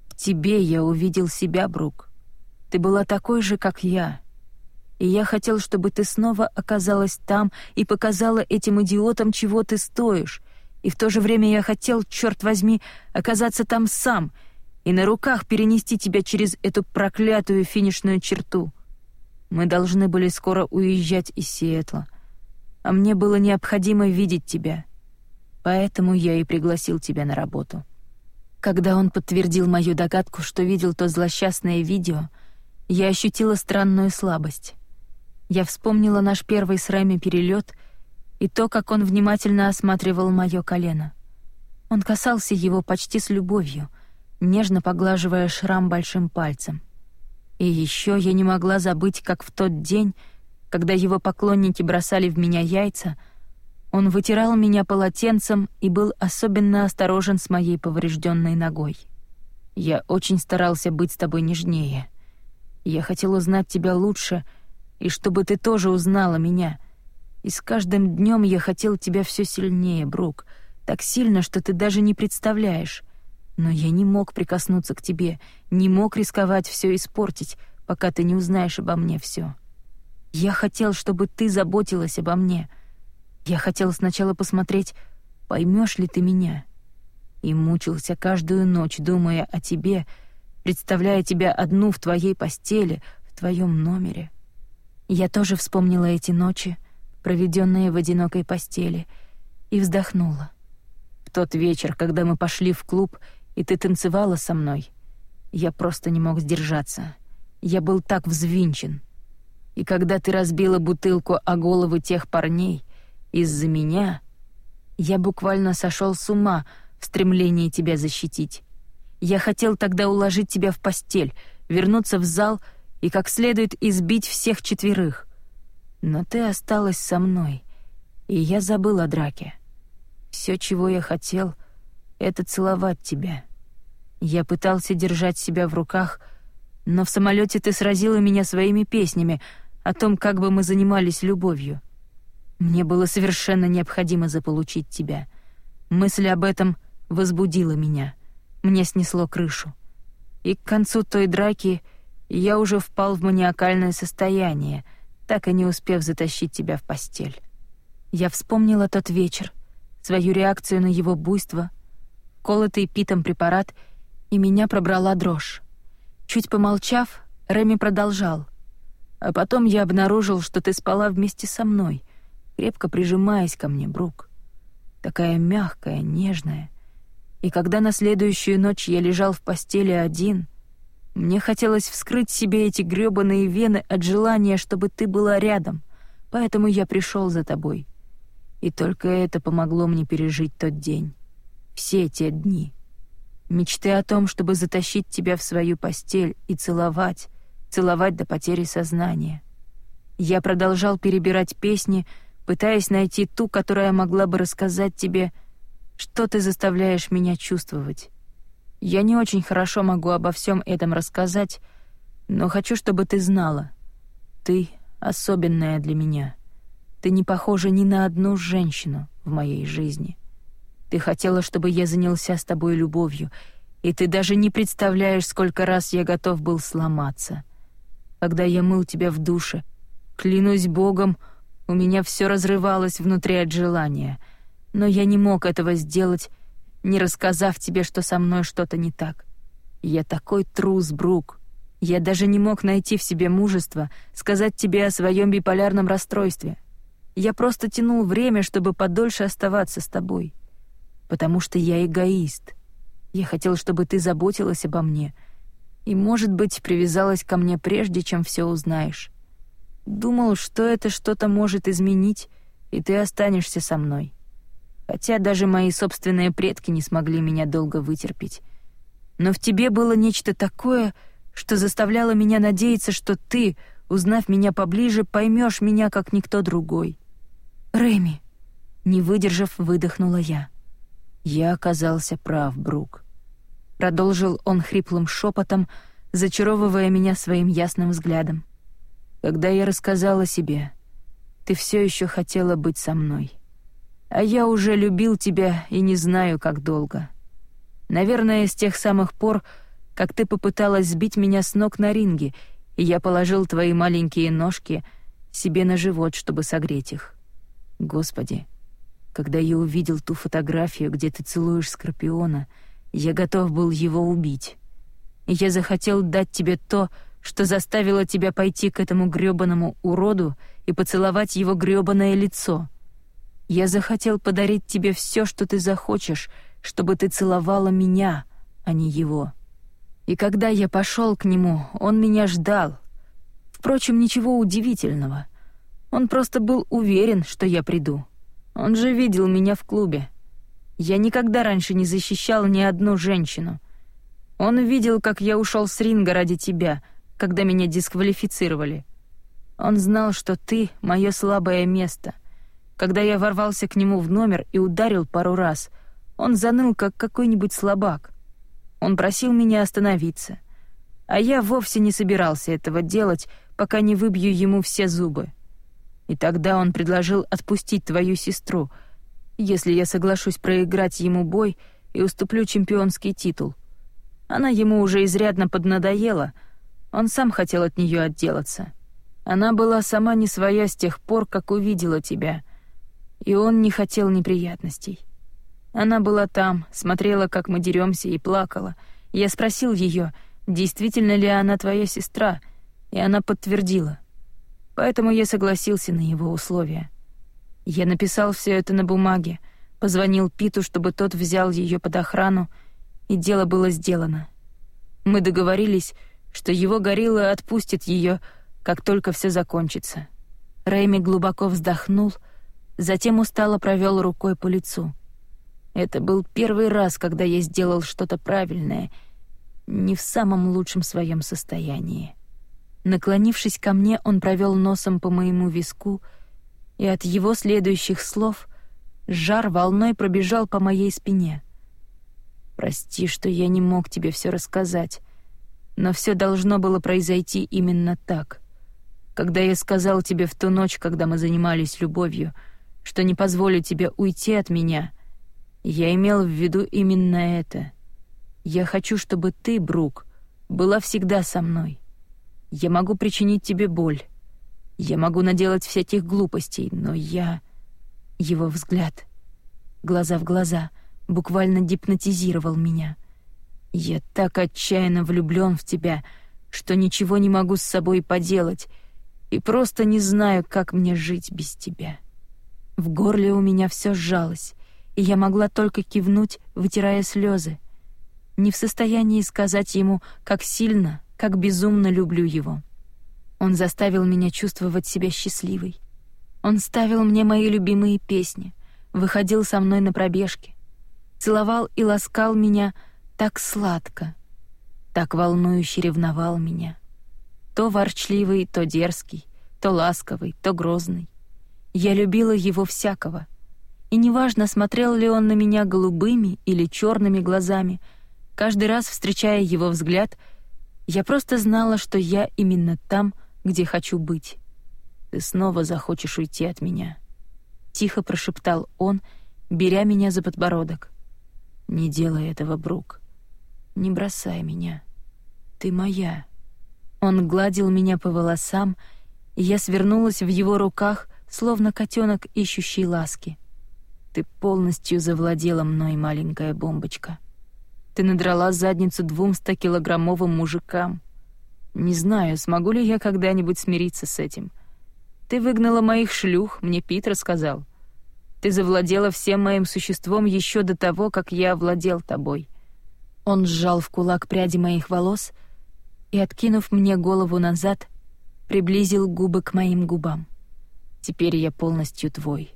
В тебе я увидел себя, Брук. Ты была такой же, как я. И я хотел, чтобы ты снова оказалась там и показала этим идиотам, чего ты стоишь. И в то же время я хотел, черт возьми, оказаться там сам и на руках перенести тебя через эту проклятую финишную черту. Мы должны были скоро уезжать из Сиэтла, а мне было необходимо видеть тебя. Поэтому я и пригласил тебя на работу. Когда он подтвердил мою догадку, что видел то злосчастное видео, я ощутила странную слабость. Я вспомнила наш первый с Рэми перелет и то, как он внимательно осматривал мое колено. Он касался его почти с любовью, нежно поглаживая шрам большим пальцем. И еще я не могла забыть, как в тот день, когда его поклонники бросали в меня яйца, он вытирал меня полотенцем и был особенно осторожен с моей поврежденной ногой. Я очень старался быть с тобой нежнее. Я хотел узнать тебя лучше — и чтобы ты тоже узнала меня. И с каждым днем я хотел тебя все сильнее, Брук, так сильно, что ты даже не представляешь. Но я не мог прикоснуться к тебе, не мог рисковать все испортить, пока ты не узнаешь обо мне все. Я хотел, чтобы ты заботилась обо мне. Я хотел сначала посмотреть, поймешь ли ты меня. И мучился каждую ночь, думая о тебе, представляя тебя одну в твоей постели, в твоем номере. Я тоже вспомнила эти ночи, проведенные в одинокой постели, и вздохнула. В тот вечер, когда мы пошли в клуб, и ты танцевала со мной, я просто не мог сдержаться. Я был так взвинчен. И когда ты разбила бутылку о головы тех парней из-за меня, я буквально сошел с ума в стремлении тебя защитить. Я хотел тогда уложить тебя в постель, вернуться в зал — и как следует избить всех четверых. Но ты осталась со мной, и я забыл о драке. Все, чего я хотел, — это целовать тебя. Я пытался держать себя в руках, но в самолете ты сразила меня своими песнями о том, как бы мы занимались любовью. Мне было совершенно необходимо заполучить тебя. Мысль об этом возбудила меня. Мне снесло крышу. И к концу той драки — я уже впал в маниакальное состояние, так и не успев затащить тебя в постель. Я вспомнила тот вечер, свою реакцию на его буйство, колотый питом препарат, и меня пробрала дрожь. Чуть помолчав, Реми продолжал. А потом я обнаружил, что ты спала вместе со мной, крепко прижимаясь ко мне, Брук. Такая мягкая, нежная. И когда на следующую ночь я лежал в постели один — мне хотелось вскрыть себе эти грёбаные вены от желания, чтобы ты была рядом, поэтому я пришел за тобой. И только это помогло мне пережить тот день. Все те дни. Мечты о том, чтобы затащить тебя в свою постель и целовать, целовать до потери сознания. Я продолжал перебирать песни, пытаясь найти ту, которая могла бы рассказать тебе, что ты заставляешь меня чувствовать. Я не очень хорошо могу обо всем этом рассказать, но хочу, чтобы ты знала. Ты особенная для меня. Ты не похожа ни на одну женщину в моей жизни. Ты хотела, чтобы я занялся с тобой любовью, и ты даже не представляешь, сколько раз я готов был сломаться. Когда я мыл тебя в душе, клянусь Богом, у меня все разрывалось внутри от желания, но я не мог этого сделать, не рассказав тебе, что со мной что-то не так. Я такой трус, Брук. Я даже не мог найти в себе мужество сказать тебе о своем биполярном расстройстве. Я просто тянул время, чтобы подольше оставаться с тобой. Потому что я эгоист. Я хотел, чтобы ты заботилась обо мне. И, может быть, привязалась ко мне прежде, чем все узнаешь. Думал, что это что-то может изменить, и ты останешься со мной хотя даже мои собственные предки не смогли меня долго вытерпеть. Но в тебе было нечто такое, что заставляло меня надеяться, что ты, узнав меня поближе, поймешь меня, как никто другой. Рэми, не выдержав, выдохнула я. Я оказался прав, Брук. Продолжил он хриплым шепотом, зачаровывая меня своим ясным взглядом. Когда я рассказала себе, ты все еще хотела быть со мной. А я уже любил тебя и не знаю, как долго. Наверное, с тех самых пор, как ты попыталась сбить меня с ног на ринге, и я положил твои маленькие ножки себе на живот, чтобы согреть их. Господи, когда я увидел ту фотографию, где ты целуешь Скорпиона, я готов был его убить. И я захотел дать тебе то, что заставило тебя пойти к этому грёбаному уроду и поцеловать его грёбаное лицо. Я захотел подарить тебе все, что ты захочешь, чтобы ты целовала меня, а не его. И когда я пошел к нему, он меня ждал. Впрочем, ничего удивительного. Он просто был уверен, что я приду. Он же видел меня в клубе. Я никогда раньше не защищал ни одну женщину. Он видел, как я ушел с ринга ради тебя, когда меня дисквалифицировали. Он знал, что ты — мое слабое место. Когда я ворвался к нему в номер и ударил пару раз, он заныл, как какой-нибудь слабак. Он просил меня остановиться. А я вовсе не собирался этого делать, пока не выбью ему все зубы. И тогда он предложил отпустить твою сестру, если я соглашусь проиграть ему бой и уступлю чемпионский титул. Она ему уже изрядно поднадоела, он сам хотел от нее отделаться. Она была сама не своя с тех пор, как увидела тебя, и он не хотел неприятностей. Она была там, смотрела, как мы деремся, и плакала. Я спросил ее, действительно ли она твоя сестра, и она подтвердила. Поэтому я согласился на его условия. Я написал все это на бумаге, позвонил Питу, чтобы тот взял ее под охрану, и дело было сделано. Мы договорились, что его горилла отпустит ее как только все закончится. Рэйми глубоко вздохнул, затем устало провел рукой по лицу. Это был первый раз, когда я сделал что-то правильное, не в самом лучшем своем состоянии. Наклонившись ко мне, он провел носом по моему виску, и от его следующих слов жар волной пробежал по моей спине. «Прости, что я не мог тебе все рассказать, но все должно было произойти именно так. Когда я сказал тебе в ту ночь, когда мы занимались любовью, что не позволю тебе уйти от меня, я имел в виду именно это. Я хочу, чтобы ты, Брук, была всегда со мной. Я могу причинить тебе боль. Я могу наделать всяких глупостей, но я... Его взгляд, глаза в глаза, буквально гипнотизировал меня. Я так отчаянно влюблён в тебя, что ничего не могу с собой поделать — и просто не знаю, как мне жить без тебя. В горле у меня все сжалось, и я могла только кивнуть, вытирая слезы, не в состоянии сказать ему, как сильно, как безумно люблю его. Он заставил меня чувствовать себя счастливой. Он ставил мне мои любимые песни, выходил со мной на пробежки, целовал и ласкал меня так сладко, так волнующе ревновал меня — то ворчливый, то дерзкий, то ласковый, то грозный. Я любила его всякого. И неважно, смотрел ли он на меня голубыми или черными глазами, каждый раз, встречая его взгляд, я просто знала, что я именно там, где хочу быть. «Ты снова захочешь уйти от меня», — тихо прошептал он, беря меня за подбородок. «Не делай этого, Брук. Не бросай меня. Ты моя». Он гладил меня по волосам, и я свернулась в его руках, словно котенок, ищущий ласки. Ты полностью завладела мной, маленькая бомбочка. Ты надрала задницу двум стокилограммовым мужикам. Не знаю, смогу ли я когда-нибудь смириться с этим. Ты выгнала моих шлюх, мне Пит рассказал. Ты завладела всем моим существом еще до того, как я овладел тобой. Он сжал в кулак пряди моих волос — и, откинув мне голову назад, приблизил губы к моим губам. «Теперь я полностью твой,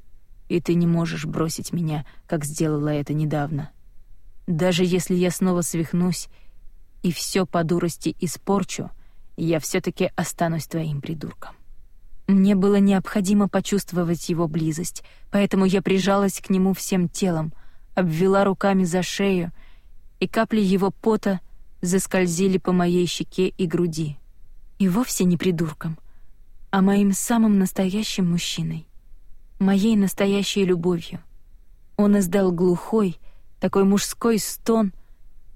и ты не можешь бросить меня, как сделала это недавно. Даже если я снова свихнусь, и все по дурости испорчу, я все таки останусь твоим придурком. Мне было необходимо почувствовать его близость, поэтому я прижалась к нему всем телом, обвела руками за шею, и капли его пота заскользили по моей щеке и груди. И вовсе не придурком, а моим самым настоящим мужчиной, моей настоящей любовью. Он издал глухой, такой мужской стон,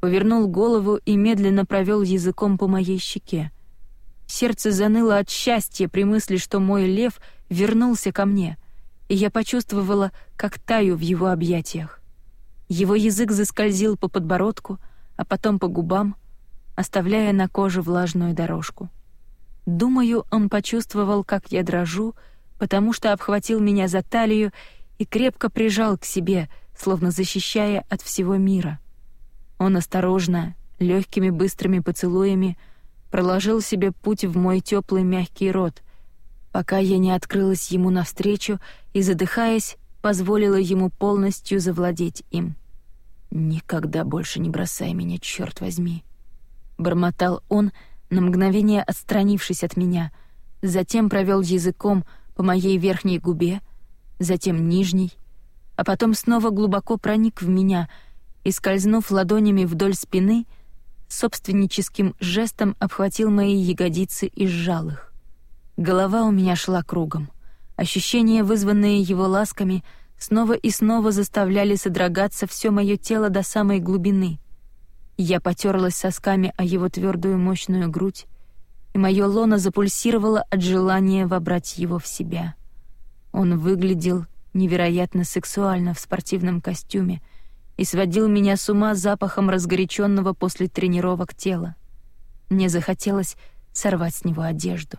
повернул голову и медленно провел языком по моей щеке. Сердце заныло от счастья при мысли, что мой лев вернулся ко мне, и я почувствовала, как таю в его объятиях. Его язык заскользил по подбородку, а потом по губам, оставляя на коже влажную дорожку. Думаю, он почувствовал, как я дрожу, потому что обхватил меня за талию и крепко прижал к себе, словно защищая от всего мира. Он осторожно, легкими быстрыми поцелуями проложил себе путь в мой теплый мягкий рот, пока я не открылась ему навстречу и, задыхаясь, позволила ему полностью завладеть им. «Никогда больше не бросай меня, черт возьми!» Бормотал он, на мгновение отстранившись от меня, затем провел языком по моей верхней губе, затем нижней, а потом снова глубоко проник в меня и, скользнув ладонями вдоль спины, собственническим жестом обхватил мои ягодицы и сжал их. Голова у меня шла кругом. Ощущения, вызванные его ласками, снова и снова заставляли содрогаться все мое тело до самой глубины. Я потерлась сосками о его твердую мощную грудь, и мое лоно запульсировало от желания вобрать его в себя. Он выглядел невероятно сексуально в спортивном костюме и сводил меня с ума запахом разгоряченного после тренировок тела. Мне захотелось сорвать с него одежду.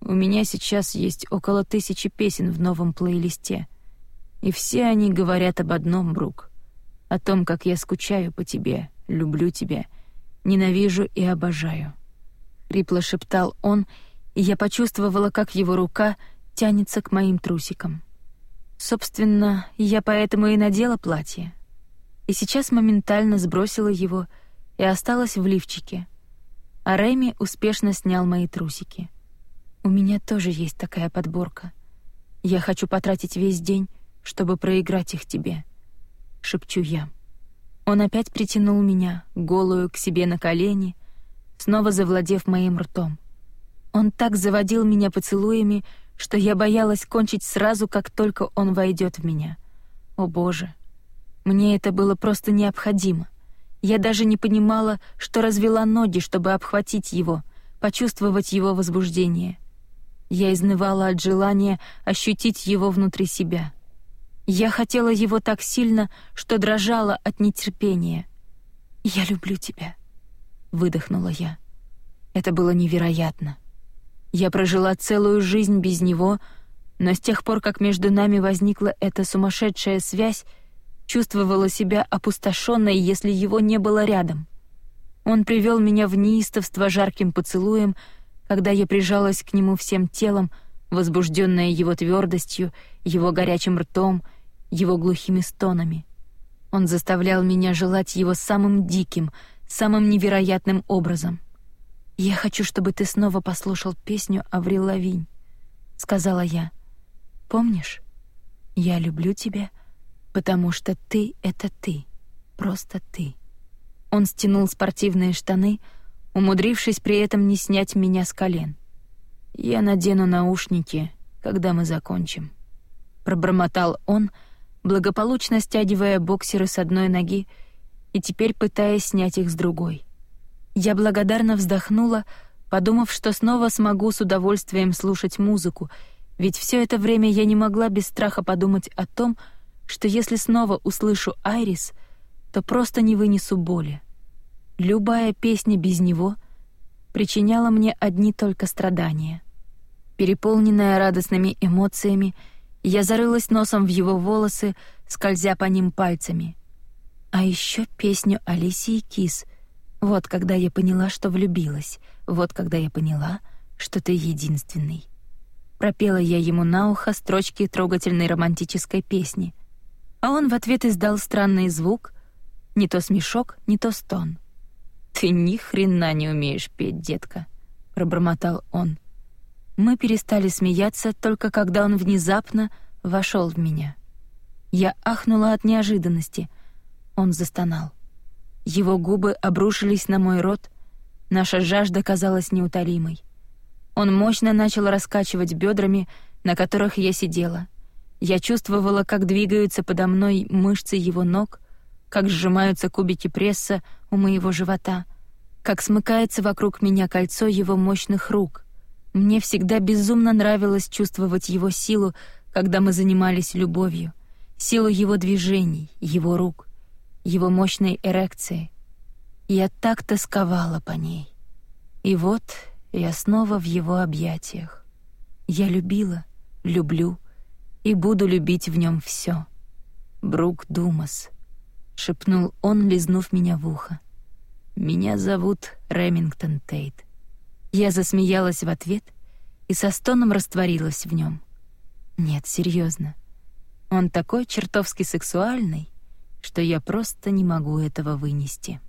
У меня сейчас есть около тысячи песен в новом плейлисте, и все они говорят об одном, Брук, о том, как я скучаю по тебе, люблю тебя, ненавижу и обожаю. Хрипло шептал он, и я почувствовала, как его рука тянется к моим трусикам. Собственно, я поэтому и надела платье. И сейчас моментально сбросила его и осталась в лифчике. А Рэми успешно снял мои трусики. У меня тоже есть такая подборка. Я хочу потратить весь день, чтобы проиграть их тебе, шепчу я. Он опять притянул меня, голую, к себе на колени, снова завладев моим ртом. Он так заводил меня поцелуями, что я боялась кончить сразу, как только он войдет в меня. О боже, мне это было просто необходимо. Я даже не понимала, что развела ноги, чтобы обхватить его, почувствовать его возбуждение. Я изнывала от желания ощутить его внутри себя. Я хотела его так сильно, что дрожала от нетерпения. «Я люблю тебя», — выдохнула я. Это было невероятно. Я прожила целую жизнь без него, но с тех пор, как между нами возникла эта сумасшедшая связь, чувствовала себя опустошенной, если его не было рядом. Он привел меня в неистовство жарким поцелуем, когда я прижалась к нему всем телом, возбужденная его твердостью, его горячим ртом, его глухими стонами. Он заставлял меня желать его самым диким, самым невероятным образом — «Я хочу, чтобы ты снова послушал песню Аврил Лавинь», — сказала я. «Помнишь? Я люблю тебя, потому что ты — это ты, просто ты». Он стянул спортивные штаны, умудрившись при этом не снять меня с колен. «Я надену наушники, когда мы закончим», — пробормотал он, благополучно стягивая боксеры с одной ноги и теперь пытаясь снять их с другой. Я благодарно вздохнула, подумав, что снова смогу с удовольствием слушать музыку, ведь все это время я не могла без страха подумать о том, что если снова услышу Айрис, то просто не вынесу боли. Любая песня без него причиняла мне одни только страдания. Переполненная радостными эмоциями, я зарылась носом в его волосы, скользя по ним пальцами. А еще песню Алисии Кис — вот когда я поняла, что влюбилась. Вот когда я поняла, что ты единственный. Пропела я ему на ухо строчки трогательной романтической песни. А он в ответ издал странный звук, не то смешок, не то стон. «Ты ни хрена не умеешь петь, детка», — пробормотал он. Мы перестали смеяться только когда он внезапно вошел в меня. Я ахнула от неожиданности. Он застонал. Его губы обрушились на мой рот, наша жажда казалась неутолимой. Он мощно начал раскачивать бедрами, на которых я сидела. Я чувствовала, как двигаются подо мной мышцы его ног, как сжимаются кубики пресса у моего живота, как смыкается вокруг меня кольцо его мощных рук — мне всегда безумно нравилось чувствовать его силу, когда мы занимались любовью, силу его движений, его рук, его мощной эрекции. Я так тосковала по ней. И вот я снова в его объятиях. Я любила, люблю и буду любить в нем все. Брук Думас, шепнул он, лизнув меня в ухо. Меня зовут Ремингтон Тейт. Я засмеялась в ответ и со стоном растворилась в нем. Нет, серьезно. Он такой чертовски сексуальный, что я просто не могу этого вынести.